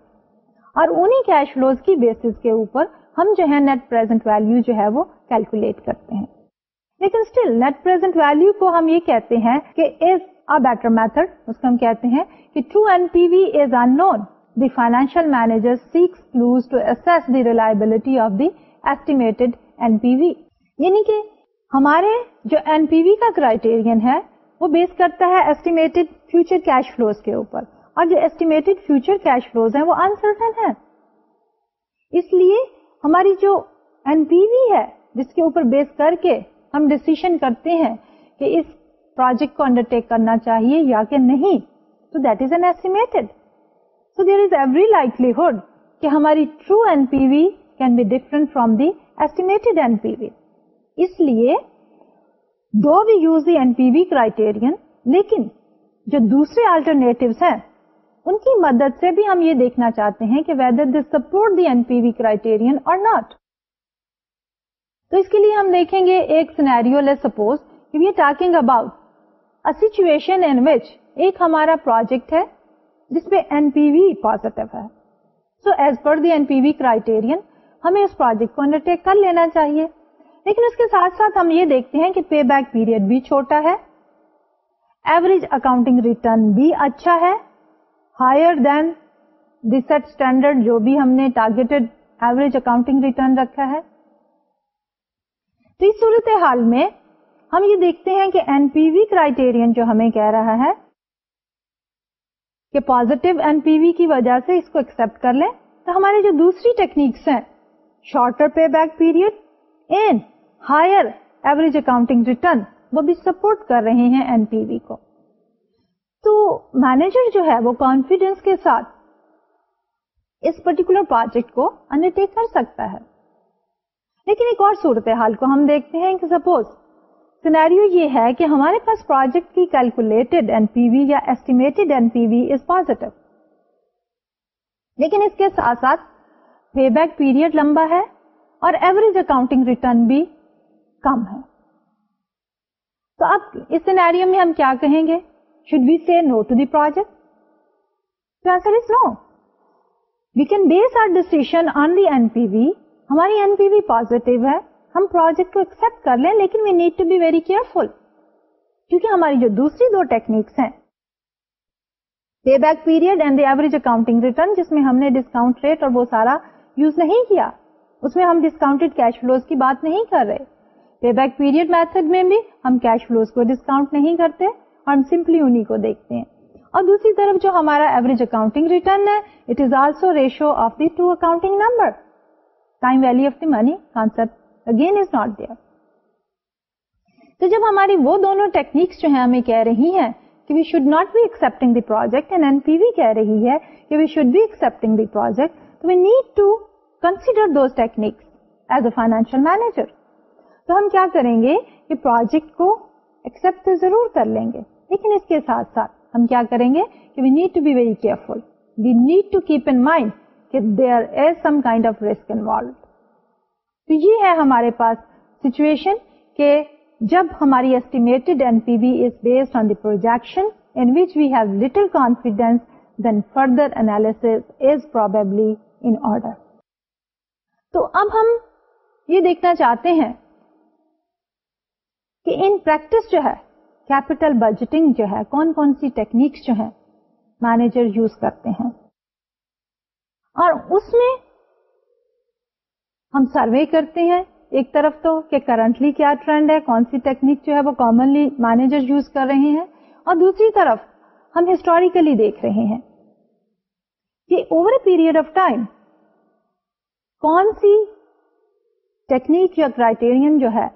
اور انہیں کیش فلوز کی بیسس کے اوپر ہم جو ہے نیٹ پرزینٹ ویلو جو ہے وہ کیلکولیٹ کرتے ہیں۔ لیکن اسٹل نیٹ پرزینٹ ویلو کو ہم یہ کہتے ہیں کہ از بیٹر میتھڈ اس کو ہم کہتے ہیں کہ true N P V is unknown the financial manager seeks clues to assess the reliability of the estimated N P V یعنی کہ ہمارے جو این پی وی کا کرائٹیرئن ہے، وہ بیس کرتا ہے ایسٹیمیٹڈ فیوچر کیش فلوز کے اوپر. اور جو ایسٹیمیٹڈ فیوچر کیش فلوز ہیں، وہ انسرٹن ہے اس لیے ہماری جو این پی وی ہے، جس کے اوپر بیس کر کے ہم ڈسیشن کرتے ہیں کہ اس پروجیکٹ کو انڈر ٹیک کرنا چاہیے یا کہ نہیں. تو that is an estimated so there is every likelihood کہ ہماری true N P V can be different from the estimated N P V اس لیے though we use the N P V criterion لیکن جو دوسرے آلٹرنیٹو ہیں، ان کی مدد سے بھی ہم یہ دیکھنا چاہتے ہیں کہ whether this support the N P V criterion اور ناٹ تو اس کے لیے ہم دیکھیں گے ایک سینیریو لے suppose we are talking about situation in which ایک ہمارا پروجیکٹ ہے، جس پہ این پی وی پازیٹو ہے۔ So as per the N P V criterion ہمیں اس پروجیکٹ کو انڈرٹیک کر لینا چاہیے۔ لیکن اس کے ساتھ ساتھ ہم یہ دیکھتے ہیں کہ پے بیک پیریڈ بھی چھوٹا ہے۔ ایوریج اکاؤنٹنگ ریٹرن بھی اچھا ہے۔ Higher than the set standard جو بھی ہم نے ٹارگیٹڈ ایوریج اکاؤنٹنگ ریٹرن رکھا ہے۔ تو اس صورت حال میں ہم یہ دیکھتے ہیں کہ این پی وی کرائٹیرئن جو ہمیں کہہ رہا ہے کہ پوزیٹو این پی وی کی وجہ سے اس کو ایکسپٹ کر لیں، تو ہماری جو دوسری ٹیکنیکس ہیں shorter payback period and higher average accounting return وہ بھی سپورٹ کر رہے ہیں این پی وی کو۔ تو مینیجر جو ہے، وہ کانفیڈینس کے ساتھ اس پرٹیکولر پروجیکٹ کو انڈر ٹیک کر سکتا ہے۔ لیکن ایک اور صورتحال کو ہم دیکھتے ہیں کہ سپوز سینیریو یہ ہے کہ ہمارے پاس پروجیکٹ کی کیلکولیٹڈ این پی وی یا estimated N P V is positive لیکن اس کے ساتھ ساتھ پے بیک پیریڈ لمبا ہے اور ایوریج اکاؤنٹنگ ریٹرن بھی کم ہے۔ تو اب اس سینیریو میں ہم کیا کہیں گے؟ Should we say no to the project answer is no we can base our decision on the N P V ہماری این پی وی پازیٹو ہے۔ ہم پروجیکٹ کو ایکسپٹ کر لیں، لیکن we need to be very careful کیونکہ ہماری جو دوسری دو ٹیکنیکس ہیں payback period and average accounting return جس میں ہم نے ڈسکاؤنٹ ریٹ اور وہ سارا یوز نہیں کیا، اس میں ہم ڈسکاؤنٹڈ کیش فلوز کی بات نہیں کر رہے۔ پے بیک پیریڈ میتھڈ میں بھی ہم کیش فلوز کو ڈسکاؤنٹ نہیں کرتے اور ہم سمپلی انہیں کو دیکھتے ہیں۔ اور دوسری طرف جو ہمارا ایوریج اکاؤنٹنگ ریٹرن ہے it is also ratio of the two accounting number time value of the money concept again is not there تو جب ہماری وہ دونوں ٹیکنیکس جو ہیں ہمیں کہہ رہی ہیں کہ we should not be accepting the project and N P V کہہ رہی ہے کہ we should be accepting the project we need to consider those techniques as a financial manager تو ہم کیا کریں گے کہ پروجیکٹ کو ایکسپٹ تو ضرور کر لیں گے، لیکن اس کے ساتھ ساتھ ہم کیا کریں گے کہ we need to be very careful we need to keep in mind کہ there is some kind of risk involved تو یہ ہے ہمارے پاس سچویشن کہ جب ہماری estimated N P V is based on the projection in which we have little confidence then further analysis is probably in order تو اب ہم یہ دیکھنا چاہتے ہیں کہ ان پریکٹس جو ہے کیپٹل بجٹنگ جو ہے کون کون سی ٹیکنیکس جو ہے مینیجر یوز کرتے ہیں اور اس میں ہم سروے کرتے ہیں ایک طرف تو کہ کرنٹلی کیا ٹرینڈ ہے کون سی ٹیکنیک جو ہے وہ کامنلی مینیجر یوز کر رہے ہیں اور دوسری طرف ہم ہسٹوریکلی دیکھ رہے ہیں کہ over a period of time کون سی ٹیکنیک یا کرائٹیرئن جو ہے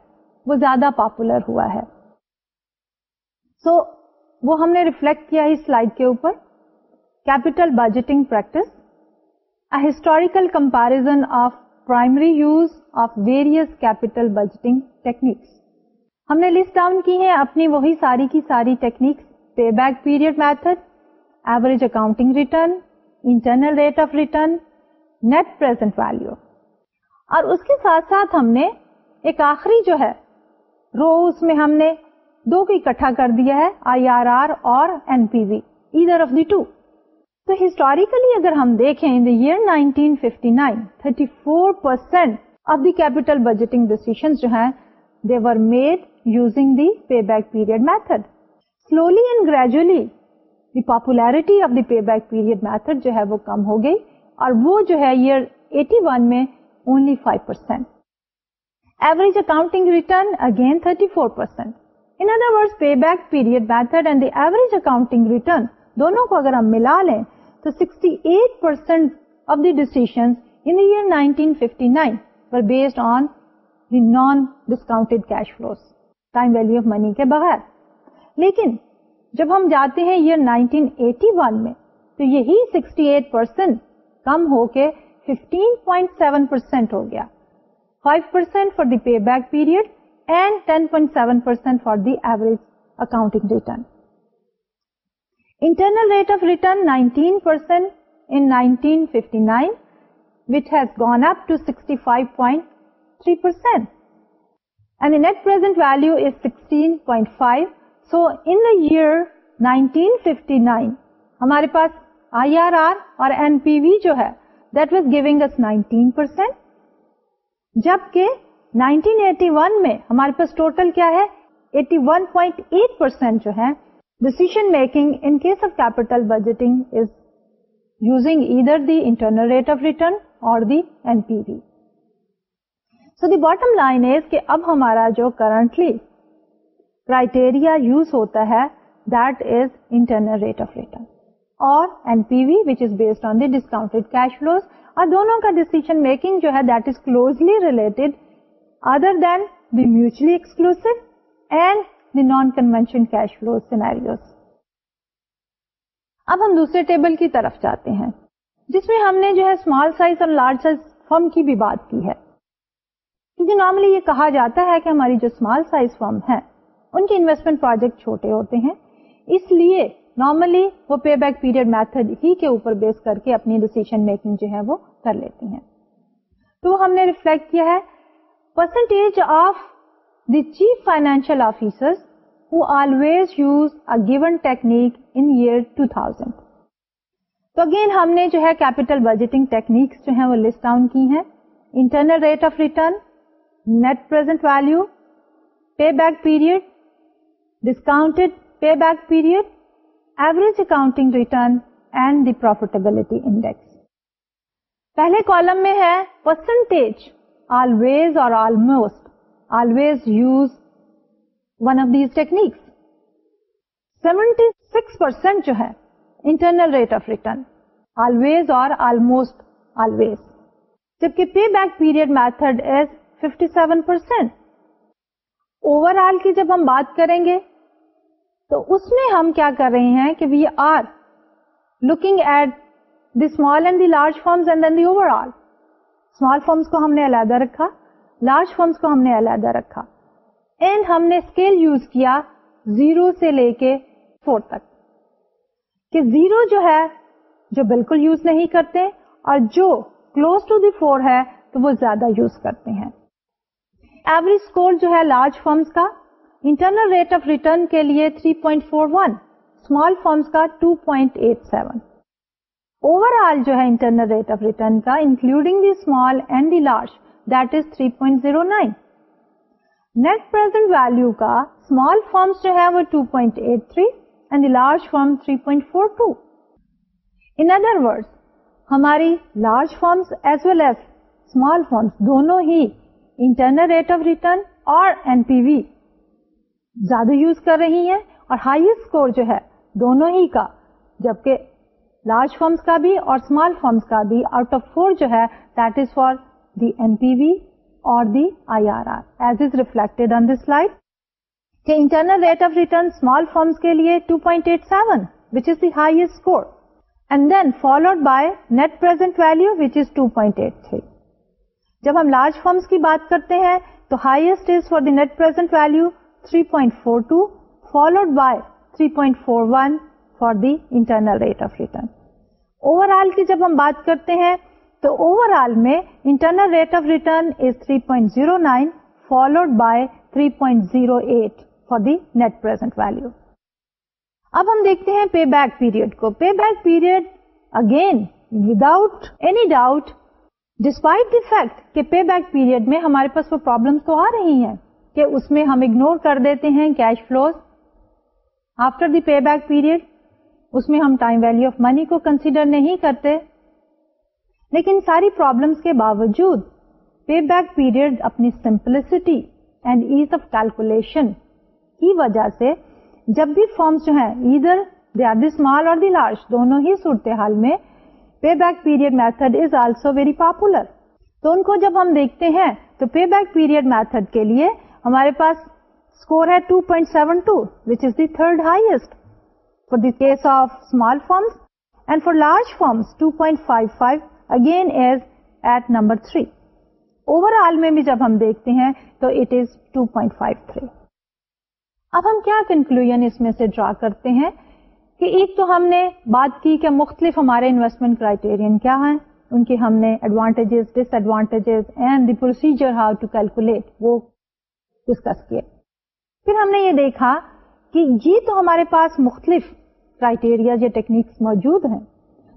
وہ زیادہ پاپولر ہوا ہے۔ سو so, وہ ہم نے ریفلیکٹ کیا اس سلائڈ کے اوپر۔ Capital budgeting practice historical comparison of primary use of various capital budgeting techniques ہم نے لسٹ ڈاؤن کی ہے اپنی وہی ساری کی ساری techniques payback period method average accounting return internal rate of return net present value اور اس کے ساتھ ساتھ ہم نے ایک آخری جو ہے رو اس میں ہم نے دو کو اکٹھا کر دیا ہے آئی آر آر اور N P V either of the two تو ہسٹوریکلی اگر ہم دیکھیں in the year 1959 34 percent of the capital budgeting decision جو ہیں they were made using the payback period method slowly and gradually the popularity of the payback period method جو ہے وہ کم ہو گئی اور وہ جو ہے ایئر 81 میں only 5 percent average accounting return again 34 percent in other word payback period method and the average accounting return دونوں کو اگر ہم ملا لیں تو 68% percent of the decision in year 1959 were based on the non discounted cash flows time value of money کے بغیر. لیکن جب ہم جاتے ہیں ایئر 1981 میں تو یہی 68 پرسینٹ کم ہو کے 15.7 پرسینٹ ہو گیا. 5 percent for the payback period and 10.7 percent for the average accounting return internal rate of return 19 percent in 1959 which has gone up to 65.3 percent. And the net present value is 16.5 so in the year 1959 ہمارے پاس I R R اور N P V جو ہے that was giving us 19 percent جبکہ 1981 میں ہمارے پاس total کیا ہے؟ 81.8 پرسینٹ جو ہے decision making in case of capital budgeting is using either the internal rate of return اور the N P V so the bottom line is کہ اب ہمارا جو کرنٹلی کرائٹیریا یوز ہوتا ہے that is internal rate of return اور N P V which is based on the discounted cash flows اور دونوں کا ڈیسیزن میکنگ جو ہے that is closely related other than the mutually exclusive and the non convention cash flow scenarios اب ہم دوسرے table کی طرف جاتے ہیں، جس میں ہم نے جو ہے اسمال سائز اور لارج سائز فرم کی بھی بات کی ہے۔ کیونکہ نارملی یہ کہا جاتا ہے کہ ہماری جو اسمال سائز فرم ہے ان کے انویسٹمنٹ پروجیکٹ چھوٹے ہوتے ہیں۔ اس لیے نارملی وہ پے بیک پیریڈ میتھڈ ہی کے اوپر بیس کر کے اپنی ڈیسیزن میکنگ جو ہے وہ کر لیتے ہیں۔ تو ہم نے ریفلیکٹ کیا ہے percentage of the chief financial officer who always use a given technique in year 2000 تو اگین ہم نے جو ہے کیپیٹل بجٹنگ ٹیکنیکس جو ہیں وہ لسٹ ڈاؤن کی ہیں. Internal rate of return net present value payback period discounted payback period average accounting return and the profitability index پہلے کالم میں ہے پرسنٹیج آلویز اور almost always use one of these techniques seventy six percent جو ہے internal rate of return always اور almost always جبکہ payback period method is fifty seven percent overall کی جب ہم بات کریں گے، تو اس میں ہم کیا کر رہے ہیں کہ we are looking at the small and the large firms and then the overall small firms کو ہم نے علیحدہ رکھا لارج فارمس کو ہم نے علیحدہ رکھا۔ اینڈ ہم نے اسکیل یوز کیا زیرو سے لے کے فور تک۔ کہ زیرو جو ہے، جو بالکل یوز نہیں کرتے اور جو کلوز ٹو دی فور ہے، تو وہ زیادہ یوز کرتے ہیں۔ ایوریج اسکور جو ہے لارج فارمس کا انٹرنل ریٹ آف ریٹرن کے لیے 3.41 اسمال فارمس کا 2.87 اوور آل جو ہے انٹرنل ریٹ آف ریٹرن کا including the small and the large that is 3.09 net present value کا اسمال فارمس جو ہے وہ 2.83 and large firm 3.42 in other word ہماری large firms as well as small firms دونوں ہی انٹرنل ریٹ آف ریٹرن اور N P V زیادہ use کر رہی ہیں اور ہائیسٹ اسکور جو ہے دونوں ہی کا، جبکہ لارج فارمس کا بھی اور اسمال فارمس کا بھی آؤٹ آف فور جو ہے that is for the N P V اور the I R R as is reflected on this slide کہ internal rate of return small کے لیے 2.87 which is the highest score and then followed by net present value which is 2.83 جب ہم large forms کی بات کرتے ہیں تو highest is for the net present value 3.42 followed by 3.41 for the internal rate of return. Overall کی جب ہم بات کرتے ہیں تو اوور آل میں internal rate of return is 3.09 followed by 3.08 for the net present value اب ہم دیکھتے ہیں پے بیک پیریڈ کو۔ Payback period again without any doubt despite the fact کہ پے بیک پیریڈ میں ہمارے پاس وہ پرابلم تو آ رہی ہیں کہ اس میں ہم اگنور کر دیتے ہیں cash flows after the payback period اس میں ہم ٹائم ویلو آف منی کو کنسیڈر نہیں کرتے۔ لیکن ساری پرابلمس کے باوجود پے بیک پیریڈ اپنی simplicity and ease of calculation کی وجہ سے جب بھی فارمس جو ہیں ادھر دے آر دی اسمال اور دی لارج دونوں ہی صورتحال میں payback period method is also very popular تو ان کو جب ہم دیکھتے ہیں، تو پے بیک پیریڈ میتھڈ کے لیے ہمارے پاس اسکور ہے 2.72 which is the third highest for the case of small firms and for large firms 2.55 again is at number 3 overall میں بھی جب ہم دیکھتے ہیں تو اٹ از 2.53 اب ہم کیا کنکلوژ اس میں سے ڈرا کرتے ہیں کہ ایک تو ہم نے بات کی کہ مختلف ہمارے انویسٹمنٹ کرائٹیرئن کیا ہیں، ان کے ہم نے advantages disadvantages and the procedure how to calculate وہ ڈسکس کیے۔ پھر ہم نے یہ دیکھا کہ یہ تو ہمارے پاس مختلف کرائٹیریا یا ٹیکنیکس موجود ہیں۔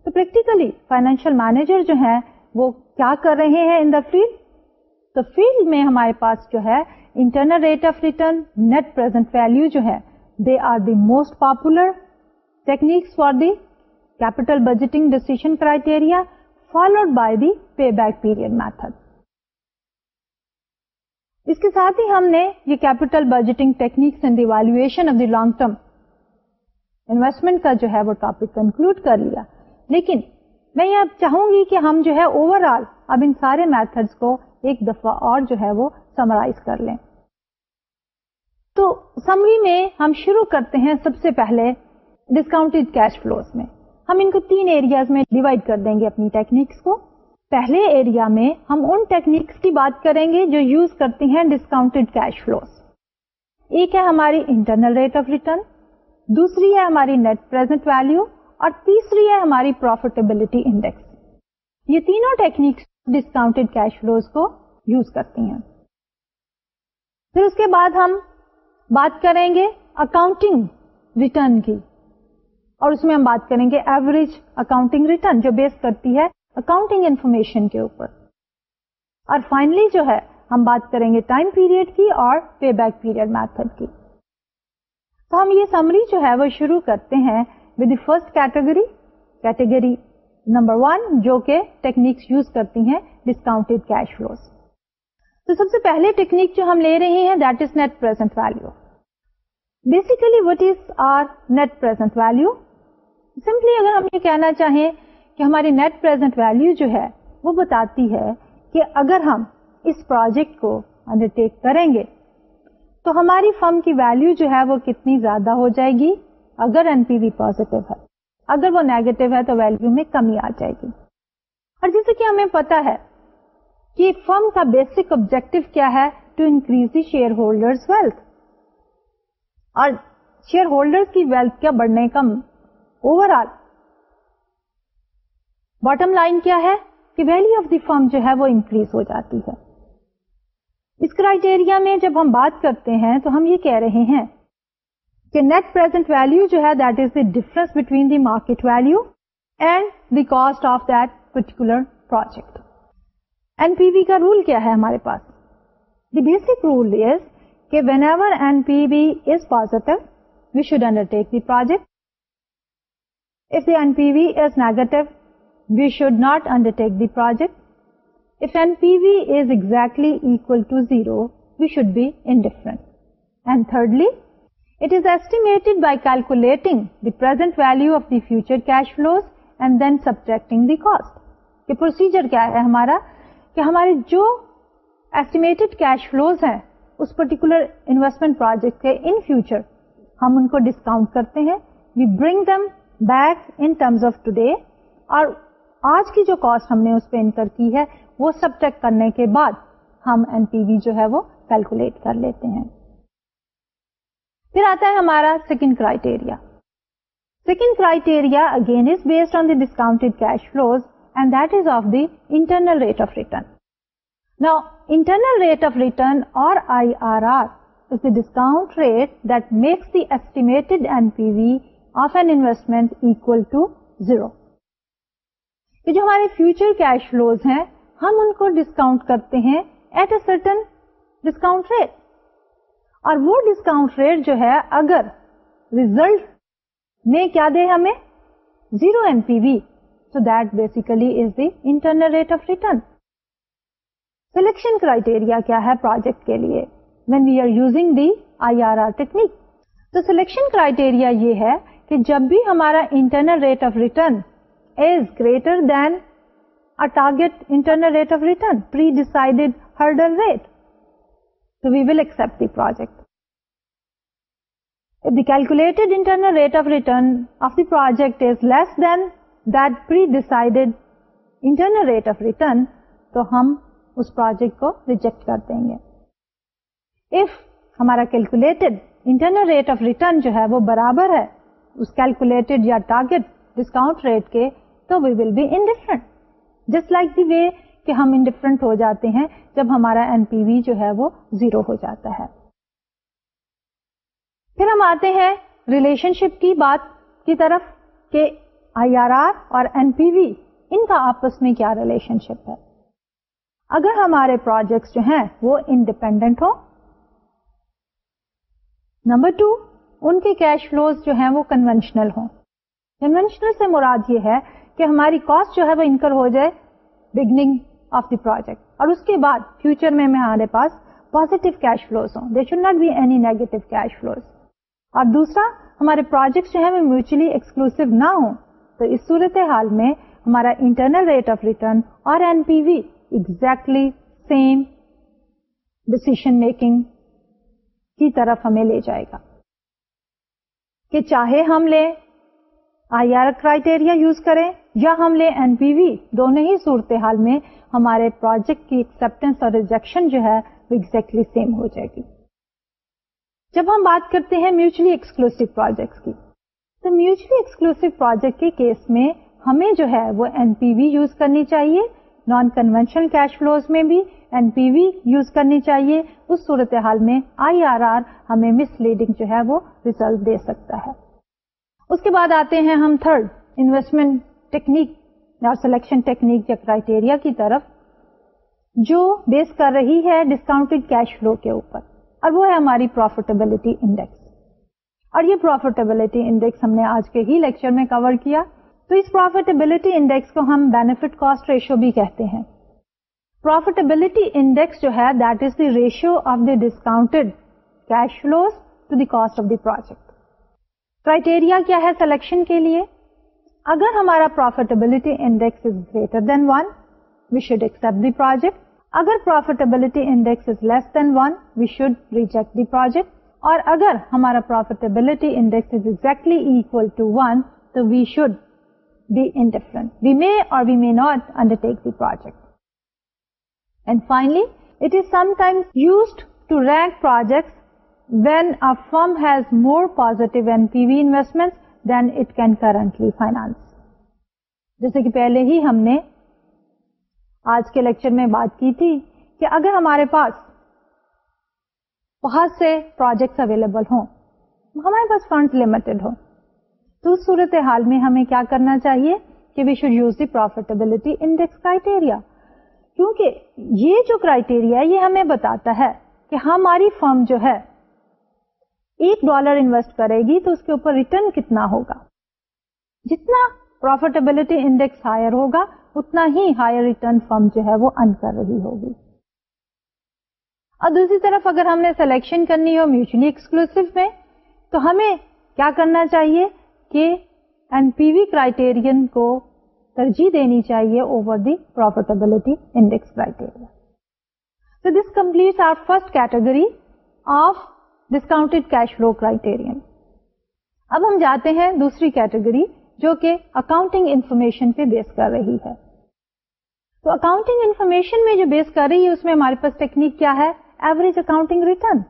تو پریکٹیکلی فائنینشیل مینیجر جو ہیں، وہ کیا کر رہے ہیں ان دا فیلڈ تو فیلڈ میں ہمارے پاس جو ہے internal rate of return net present value جو ہے they are the most popular techniques for the capital budgeting decision criteria followed by the payback period method اس کے ساتھ ہی ہم نے یہ capital budgeting techniques and evaluation of the long term investment کا جو ہے وہ ٹاپک کنکلوڈ کر لیا لیکن میں یہ اب چاہوں گی کہ ہم جو ہے اوور آل اب ان سارے میتھڈس کو ایک دفعہ اور جو ہے وہ سمرائز کر لیں۔ تو سمری میں ہم شروع کرتے ہیں سب سے پہلے ڈسکاؤنٹڈ کیش فلوز میں۔ ہم ان کو تین ایریاز میں ڈیوائڈ کر دیں گے اپنی ٹیکنیکس کو۔ پہلے ایریا میں ہم ان ٹیکنیکس کی بات کریں گے جو یوز کرتی ہیں ڈسکاؤنٹڈ کیش فلوز ایک ہے ہماری انٹرنل ریٹ آف ریٹرن دوسری ہے ہماری نیٹ پرزینٹ ویلو اور تیسری ہے ہماری پروفیٹیبلٹی انڈیکس یہ تینوں ٹیکنیکس ڈسکاؤنٹڈ کیش فلوز کو یوز کرتی ہیں. پھر اس کے بعد ہم بات کریں گے اکاؤنٹنگ ریٹرن کی. اور اس میں ہم بات کریں گے ایوریج اکاؤنٹنگ ریٹرن جو بیس کرتی ہے اکاؤنٹنگ انفارمیشن کے اوپر. اور فائنلی جو ہے ہم بات کریں گے ٹائم پیریڈ کی اور پے بیک پیریڈ میتھڈ کی. تو ہم یہ سمری جو ہے وہ شروع کرتے ہیں with the first category category number one جو کہ ٹیکنیکس یوز کرتی ہیں ڈسکاؤنٹڈ کیش فلوز تو سب سے پہلے ٹیکنیک جو ہم لے رہے ہیں that is net present value basically what is our net present value simply اگر ہم یہ کہنا چاہیں کہ ہماری نیٹ پرزینٹ ویلو جو ہے، وہ بتاتی ہے کہ اگر ہم اس پروجیکٹ کو انڈر ٹیک کریں گے، تو ہماری فرم کی ویلو جو ہے وہ کتنی زیادہ ہو جائے گی؟ اگر این پی وی پوزیٹو ہے، اگر وہ نیگیٹو ہے تو ویلو میں کمی آ جائے گی۔ اور جیسے کہ ہمیں پتا ہے کہ فرم کا بیسک آبجیکٹو کیا ہے؟ To increase the shareholder wealth اور شیئر ہولڈر کی ویلتھ کیا بڑھنے کا اوور آل باٹم لائن کیا ہے؟ کہ ویلو آف دی فرم جو ہے وہ انکریز ہو جاتی ہے۔ اس کرائٹیریا میں جب ہم بات کرتے ہیں تو ہم یہ کہہ رہے ہیں کہ نیٹ پرزینٹ ویلو جو ہے that is the difference between the market value and the cost of that particular project N P V کا رول کیا ہے ہمارے پاس دی بیسک رول از کہ whenever N P V is positive we should undertake the project If the NPV is negative, we should not undertake the project. If NPV is exactly equal to 0, we should be indifferent. And thirdly, it is estimated by calculating the present value of the future cash flows and then subtracting the cost. کہ procedure کیا ہے ہمارا کہ ہمارے جو estimated cash flows ہیں اس particular investment project کے ان future ہم ان کو ڈسکاؤنٹ کرتے ہیں we bring them back in terms of today اور آج کی جو کاسٹ ہم نے اس پہ انکر کی ہے وہ سب کرنے کے بعد ہم این پی وی جو ہے وہ کیلکولیٹ کر لیتے ہیں پھر آتا ہے ہمارا second criteria second criteria again is based on the discounted cash flows and that is of the internal rate of return نا انٹرنل ریٹ آف ریٹرن اور I R R is the discount rate that makes the estimated N P V of an investment equal to zero یہ جو ہمارے future cash flows ہیں، ہم ان کو discount کرتے ہیں at a certain discount rate اور وہ ڈسکاؤنٹ ریٹ جو ہے، اگر ریزلٹ میں کیا دے ہمیں؟ Zero N P V so that basically is the internal rate of return selection criteria کیا ہے پروجیکٹ کے لیے؟ When we are using the I R R technique تو سلیکشن کرائٹیریا یہ ہے کہ جب بھی ہمارا internal rate of return is greater than target internal rate of return predecided hurdle rate تو we will accept the project If the calculated internal rate of return of the project is less than that pre-decided internal rate of return, تو ہم اس project کو reject کر دیں گے. If ہمارا calculated internal rate of return جو ہے وہ برابر ہے اس کیلکولیٹڈ یا ٹارگیٹ ڈسکاؤنٹ ریٹ کے تو we will be indifferent just like the way کہ ہم انڈیفرنٹ ہو جاتے ہیں جب ہمارا این پی وی جو ہے وہ زیرو ہو جاتا ہے۔ پھر ہم آتے ہیں ریلیشن شپ کی بات کی طرف کہ آئی آر آر اور این پی وی ان کا آپس میں کیا ریلیشن شپ ہے۔ اگر ہمارے پروجیکٹس جو ہیں وہ انڈیپینڈنٹ ہو نمبر ٹو ان کے کیش فلوز جو ہیں وہ کنوینشنل ہوں۔ کنوینشنل سے مراد یہ ہے کہ ہماری کاسٹ جو ہے وہ انکر ہو جائے بگننگ آف دی پروجیکٹ اور اس کے بعد فیوچر میں ہمارے پاس پازیٹو کیش فلوز ہوں. They should not be any negative cash flows اور دوسرا، ہمارے پروجیکٹ جو ہے وہ میوچلی ایکسکلوسو نہ ہوں. تو اس صورت حال میں ہمارا انٹرنل ریٹ آف ریٹرن اور N P V exactly same decision making کی طرف ہمیں لے جائے گا. کہ چاہے ہم لیں آئی آر کرائٹیریا یوز کریں یا ہم لیں این پی وی دونوں ہی صورتحال میں ہمارے پروجیکٹ کی ایکسپٹینس اور ریجیکشن جو ہے وہ ایگزیکٹلی سیم ہو جائے گی۔ جب ہم بات کرتے ہیں میوچلی ایکسکلوسو پروجیکٹ کی، تو میوچلی ایکسکلوسو پروجیکٹ کے کیس میں ہمیں جو ہے وہ این پی وی یوز کرنی چاہیے نان کنوینشنل کیش فلوز میں بھی این پی وی یوز کرنی چاہیے۔ اس صورتحال میں آئی آر آر ہمیں مس لیڈنگ جو ہے وہ ریزلٹ دے سکتا ہے۔ اس کے بعد آتے ہیں ہم تھرڈ انویسٹمنٹ ٹیکنیک اور سلیکشن ٹیکنیک یا کرائٹیریا کی طرف، جو بیس کر رہی ہے ڈسکاؤنٹڈ کیش فلو کے اوپر، اور وہ ہے ہماری پروفیٹیبلٹی انڈیکس اور یہ پروفیٹیبلٹی انڈیکس ہم نے آج کے ہی لیکچر میں کور کیا۔ تو اس پروفیٹیبلٹی انڈیکس کو ہم بینیفٹ کاسٹ ریشو بھی کہتے ہیں۔ پروفیٹیبلٹی انڈیکس جو ہے that is the ratio of the discounted cash flows to the cost of the project criteria کیا ہے سلیکشن کے لیے؟ اگر ہمارا profitability index is greater than one we should accept the project اگر profitability index is less than one we should reject the project اور اگر ہمارا profitability index is exactly equal to one تو we should be indifferent we may or we may not undertake the project and finally it is sometimes used to rank project when a firm has more positive N P V investment than it can currently finance جیسے کہ پہلے ہی ہم نے آج کے lecture میں بات کی تھی کہ اگر ہمارے پاس بہت سے پروجیکٹس اویلیبل ہوں، ہمارے پاس فنڈ لمیٹڈ ہو تو اس صورت حال میں ہمیں کیا کرنا چاہیے کہ we should use the profitability index criteria کیونکہ یہ جو کرائٹیریا یہ ہمیں بتاتا ہے کہ ہماری فرم جو ہے ایک ڈالر انویسٹ کرے گی تو اس کے اوپر ریٹرن کتنا ہوگا؟ جتنا پروفیٹیبلٹی انڈیکس ہائر ہوگا، اتنا ہی ہائر ریٹرن فرم جو ہے وہ ارن کر رہی ہوگی۔ اور دوسری طرف اگر ہم نے سلیکشن کرنی ہو میوچلی ایکسکلوسو میں، تو ہمیں کیا کرنا چاہیے؟ کہ این پی وی کرائٹیرئن کو ترجیح دینی چاہیے over the profitability index criteria تو this complete our first category of discounted cash flow criterion اب ہم جاتے ہیں دوسری کیٹیگری جو کہ اکاؤنٹنگ انفارمیشن پہ بیس کر رہی ہے۔ تو اکاؤنٹنگ انفارمیشن میں جو بیس کر رہی ہے، اس میں ہمارے پاس ٹیکنیک کیا ہے؟ ایوریج اکاؤنٹنگ ریٹرن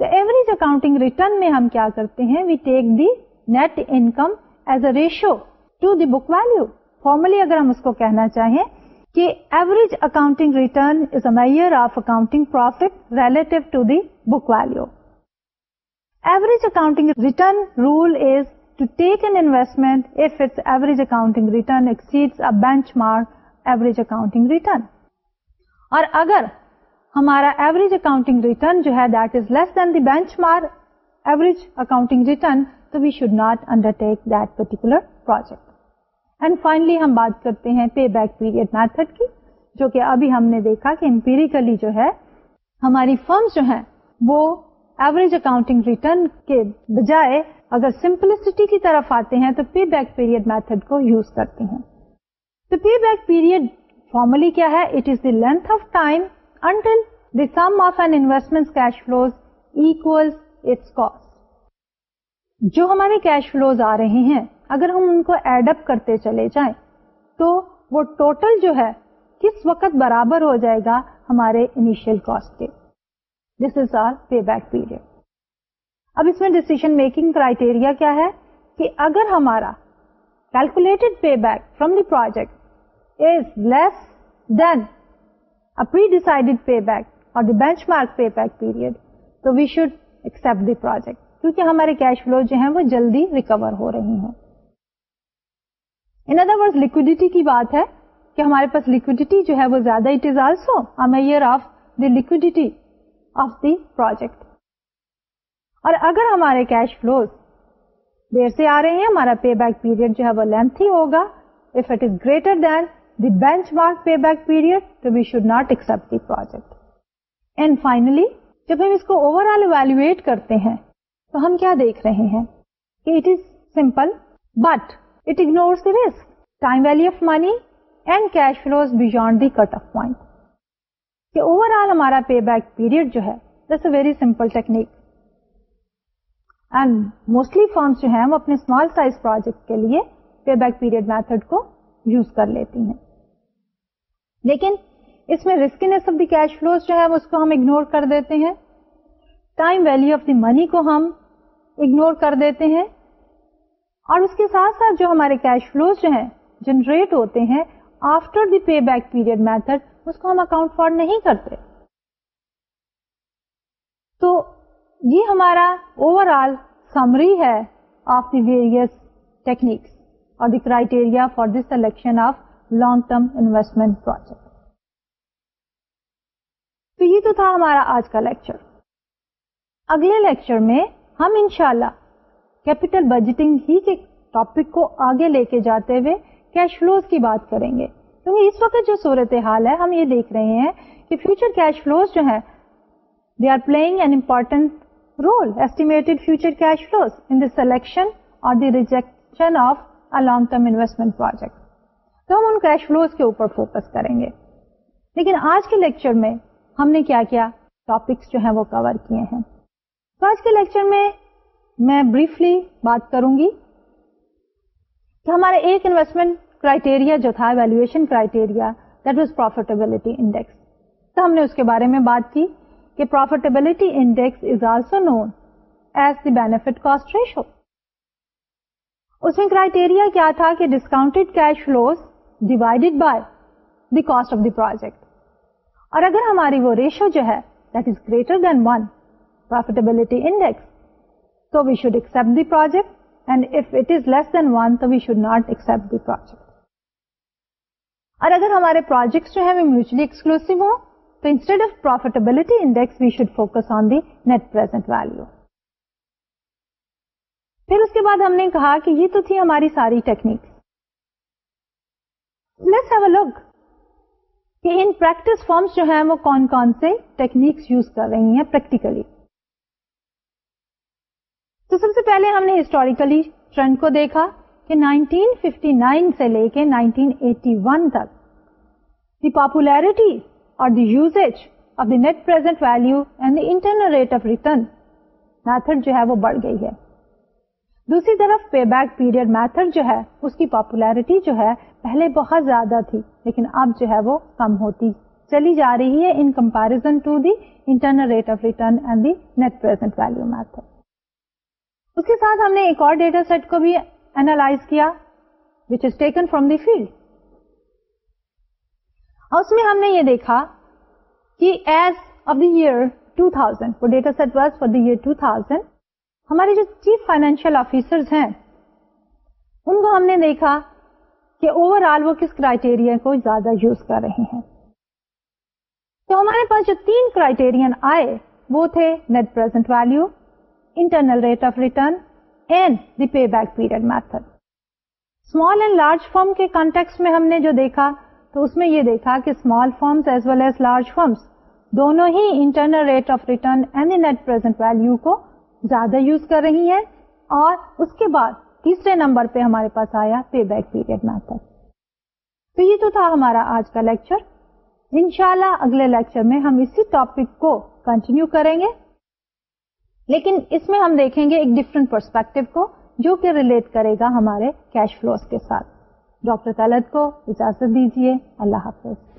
تو ایوریج اکاؤنٹنگ ریٹرن میں ہم کیا کرتے ہیں؟ We take the net income as a ratio to the book value formally اگر ہم اس کو کہنا چاہیں کہ average accounting return is a measure of accounting profit relative to the book value average accounting return rule is to take an investment if its average accounting return exceed a benchmark average accounting return اور اگر ہمارا average accounting return جو ہے that is less than the benchmark average accounting return تو we should not undertake that particular project and finally ہم بات کرتے ہیں پے بیک پیریڈ میتھڈ کی جو کہ ابھی ہم نے دیکھا کہ امپیریکلی جو ہے ہماری فرمس جو ہیں وہ ایوریج اکاؤنٹنگ ریٹرن کے بجائے اگر سمپلسٹی کی طرف آتے ہیں تو پے بیک پیریڈ میتھڈ کو یوز کرتے ہیں۔ تو پے بیک پیریڈ فارملی کیا ہے؟ It is the length of time until the sum of an investment cash flows equal its cost جو ہمارے کیش فلوز آ رہے ہیں، اگر ہم ان کو ایڈ اپ کرتے چلے جائیں، تو وہ ٹوٹل جو ہے کس وقت برابر ہو جائے گا ہمارے انیشیل کاسٹ کے؟ This is our payback period اب اس میں ڈسیزن میکنگ کرائٹیریا کیا ہے کہ اگر ہمارا calculated payback from the project is less than predecided payback or the benchmark payback period تو we should accept the project کیونکہ ہمارے کیش فلو جو ہیں وہ جلدی ریکور ہو رہی ہیں۔ ان ادر ورڈ لکوڈیٹی کی بات ہے کہ ہمارے پاس لکوڈیٹی جو ہے وہ زیادہ it is also measure of the liquidity of the project اور اگر ہمارے کیش فلوز دیر سے آ رہے ہیں، ہمارا پے بیک پیریڈ جو ہے وہ لینتھ ہی ہوگا۔ If it is greater than the benchmark payback period تو we should not accept the project and finally جب ہم اس کو اوور آل ایویلویٹ کرتے ہیں، تو ہم کیا دیکھ رہے ہیں؟ کہ it is simple but it ignores the risk time value of money and cash flows beyond the cutoff point کہ اوور آل ہمارا پے بیک پیریڈ جو ہے this a very simple technique and mostly firms جو ہیں، وہ اپنے small size project کے لیے پے بیک پیریڈ میتھڈ کو یوز کر لیتی ہیں. لیکن اس میں riskiness of the cash flows جو ہے اس کو ہم اگنور کر دیتے ہیں. Time value of the money کو ہم اگنور کر دیتے ہیں. اور اس کے ساتھ ساتھ جو ہمارے کیش فلوز جو ہیں جنریٹ ہوتے ہیں after the payback period method اس کو ہم اکاؤنٹ فار نہیں کرتے تو یہ ہمارا اوور آل سمری ہے آف دی ویریئس ٹیکنیکس اور the criteria for the selection of long term investment project تو یہ تو تھا ہمارا آج کا لیکچر اگلے لیکچر میں ہم انشاءاللہ کیپٹل بجٹنگ ہی کے ٹاپک کو آگے لے کے جاتے ہوئے کیش فلوز کی بات کریں گے۔ کیونکہ اس وقت جو صورت حال ہے، ہم یہ دیکھ رہے ہیں کہ فیوچر کیش فلوز جو ہے they are playing an important role estimated future cash flows in the selection اور the rejection of a long term investment project تو ہم ان کیش فلوز کے اوپر فوکس کریں گے۔ لیکن آج کے لیکچر میں ہم نے کیا کیا؟ ٹاپکس جو ہیں وہ کور کیے ہیں۔ تو آج کے لیکچر میں میں بریفلی بات کروں گی۔ کہ ہمارے ایک انویسٹمنٹ کرائٹیریا جو تھا valuation criteria that was profitability index تو ہم نے اس کے بارے میں بات کی کہ profitability index is also known as the benefit cost ratio اس میں کرائٹیریا کیا تھا کہ discounted cash flows divided by the cost of the project اور اگر ہماری وہ ریشو جو ہے that is greater than one profitability index تو we should accept the project and if it is less than one تو we should not accept the project اور اگر ہمارے پروجیکٹس جو ہے وہ میوچلی ایکسکلوسو ہو تو instead of profitability index we should focus on the net present value پھر اس کے بعد ہم نے کہا کہ یہ تو تھی ہماری ساری technique let's have a look کہ ان پریکٹس فارمس جو ہیں وہ کون کون سے ٹیکنیکس یوز کر رہی ہیں پریکٹیکلی تو سب سے پہلے ہم نے ہسٹوریکلی ٹرینڈ کو دیکھا کہ 1959 سے لے کے 1981 تک دی پاپولیرٹی اور the use of the net present value and the internal rate of return method جو ہے وہ بڑھ گئی ہے۔ دوسری طرف پے بیک پیریڈ میتھڈ جو ہے اس کی پاپولیرٹی جو ہے پہلے بہت زیادہ تھی لیکن اب جو ہے وہ کم ہوتی چلی جا رہی ہے in comparison to the internal rate of return and the net present value method اس کے ساتھ ہم نے ایک اور ڈیٹا سیٹ کو بھی اینالائز کیا which is taken from the field اور اس میں ہم نے یہ دیکھا کہ ایز آف دی ایئر 2000 وہ data set was for the year 2000 ہمارے جو چیف فائنینشیل آفیسر ہیں، ان کو ہم نے دیکھا کہ اوور آل وہ کس کرائٹیریا کو زیادہ یوز کر رہے ہیں. تو ہمارے پاس جو تین کرائٹیرین آئے وہ تھے net present value internal rate of return and the payback period method small and large firm کے کانٹیکس میں ہم نے جو دیکھا، تو اس میں یہ دیکھا کہ small firms as well as large firms دونوں ہی internal rate of return and net present value کو زیادہ یوز کر رہی ہیں اور اس کے بعد تیسرے نمبر پہ ہمارے پاس آیا پے بیک پیریڈ میتھڈ تو یہ تو تھا ہمارا آج کا لیکچر انشاءاللہ اگلے لیکچر میں ہم اسی ٹاپک کو کنٹینیو کریں گے. لیکن اس میں ہم دیکھیں گے ایک ڈفرنٹ پرسپیکٹو کو جو کہ ریلیٹ کرے گا ہمارے کیش فلوز کے ساتھ۔ ڈاکٹر طلت کو اجازت دیجیے اللہ حافظ۔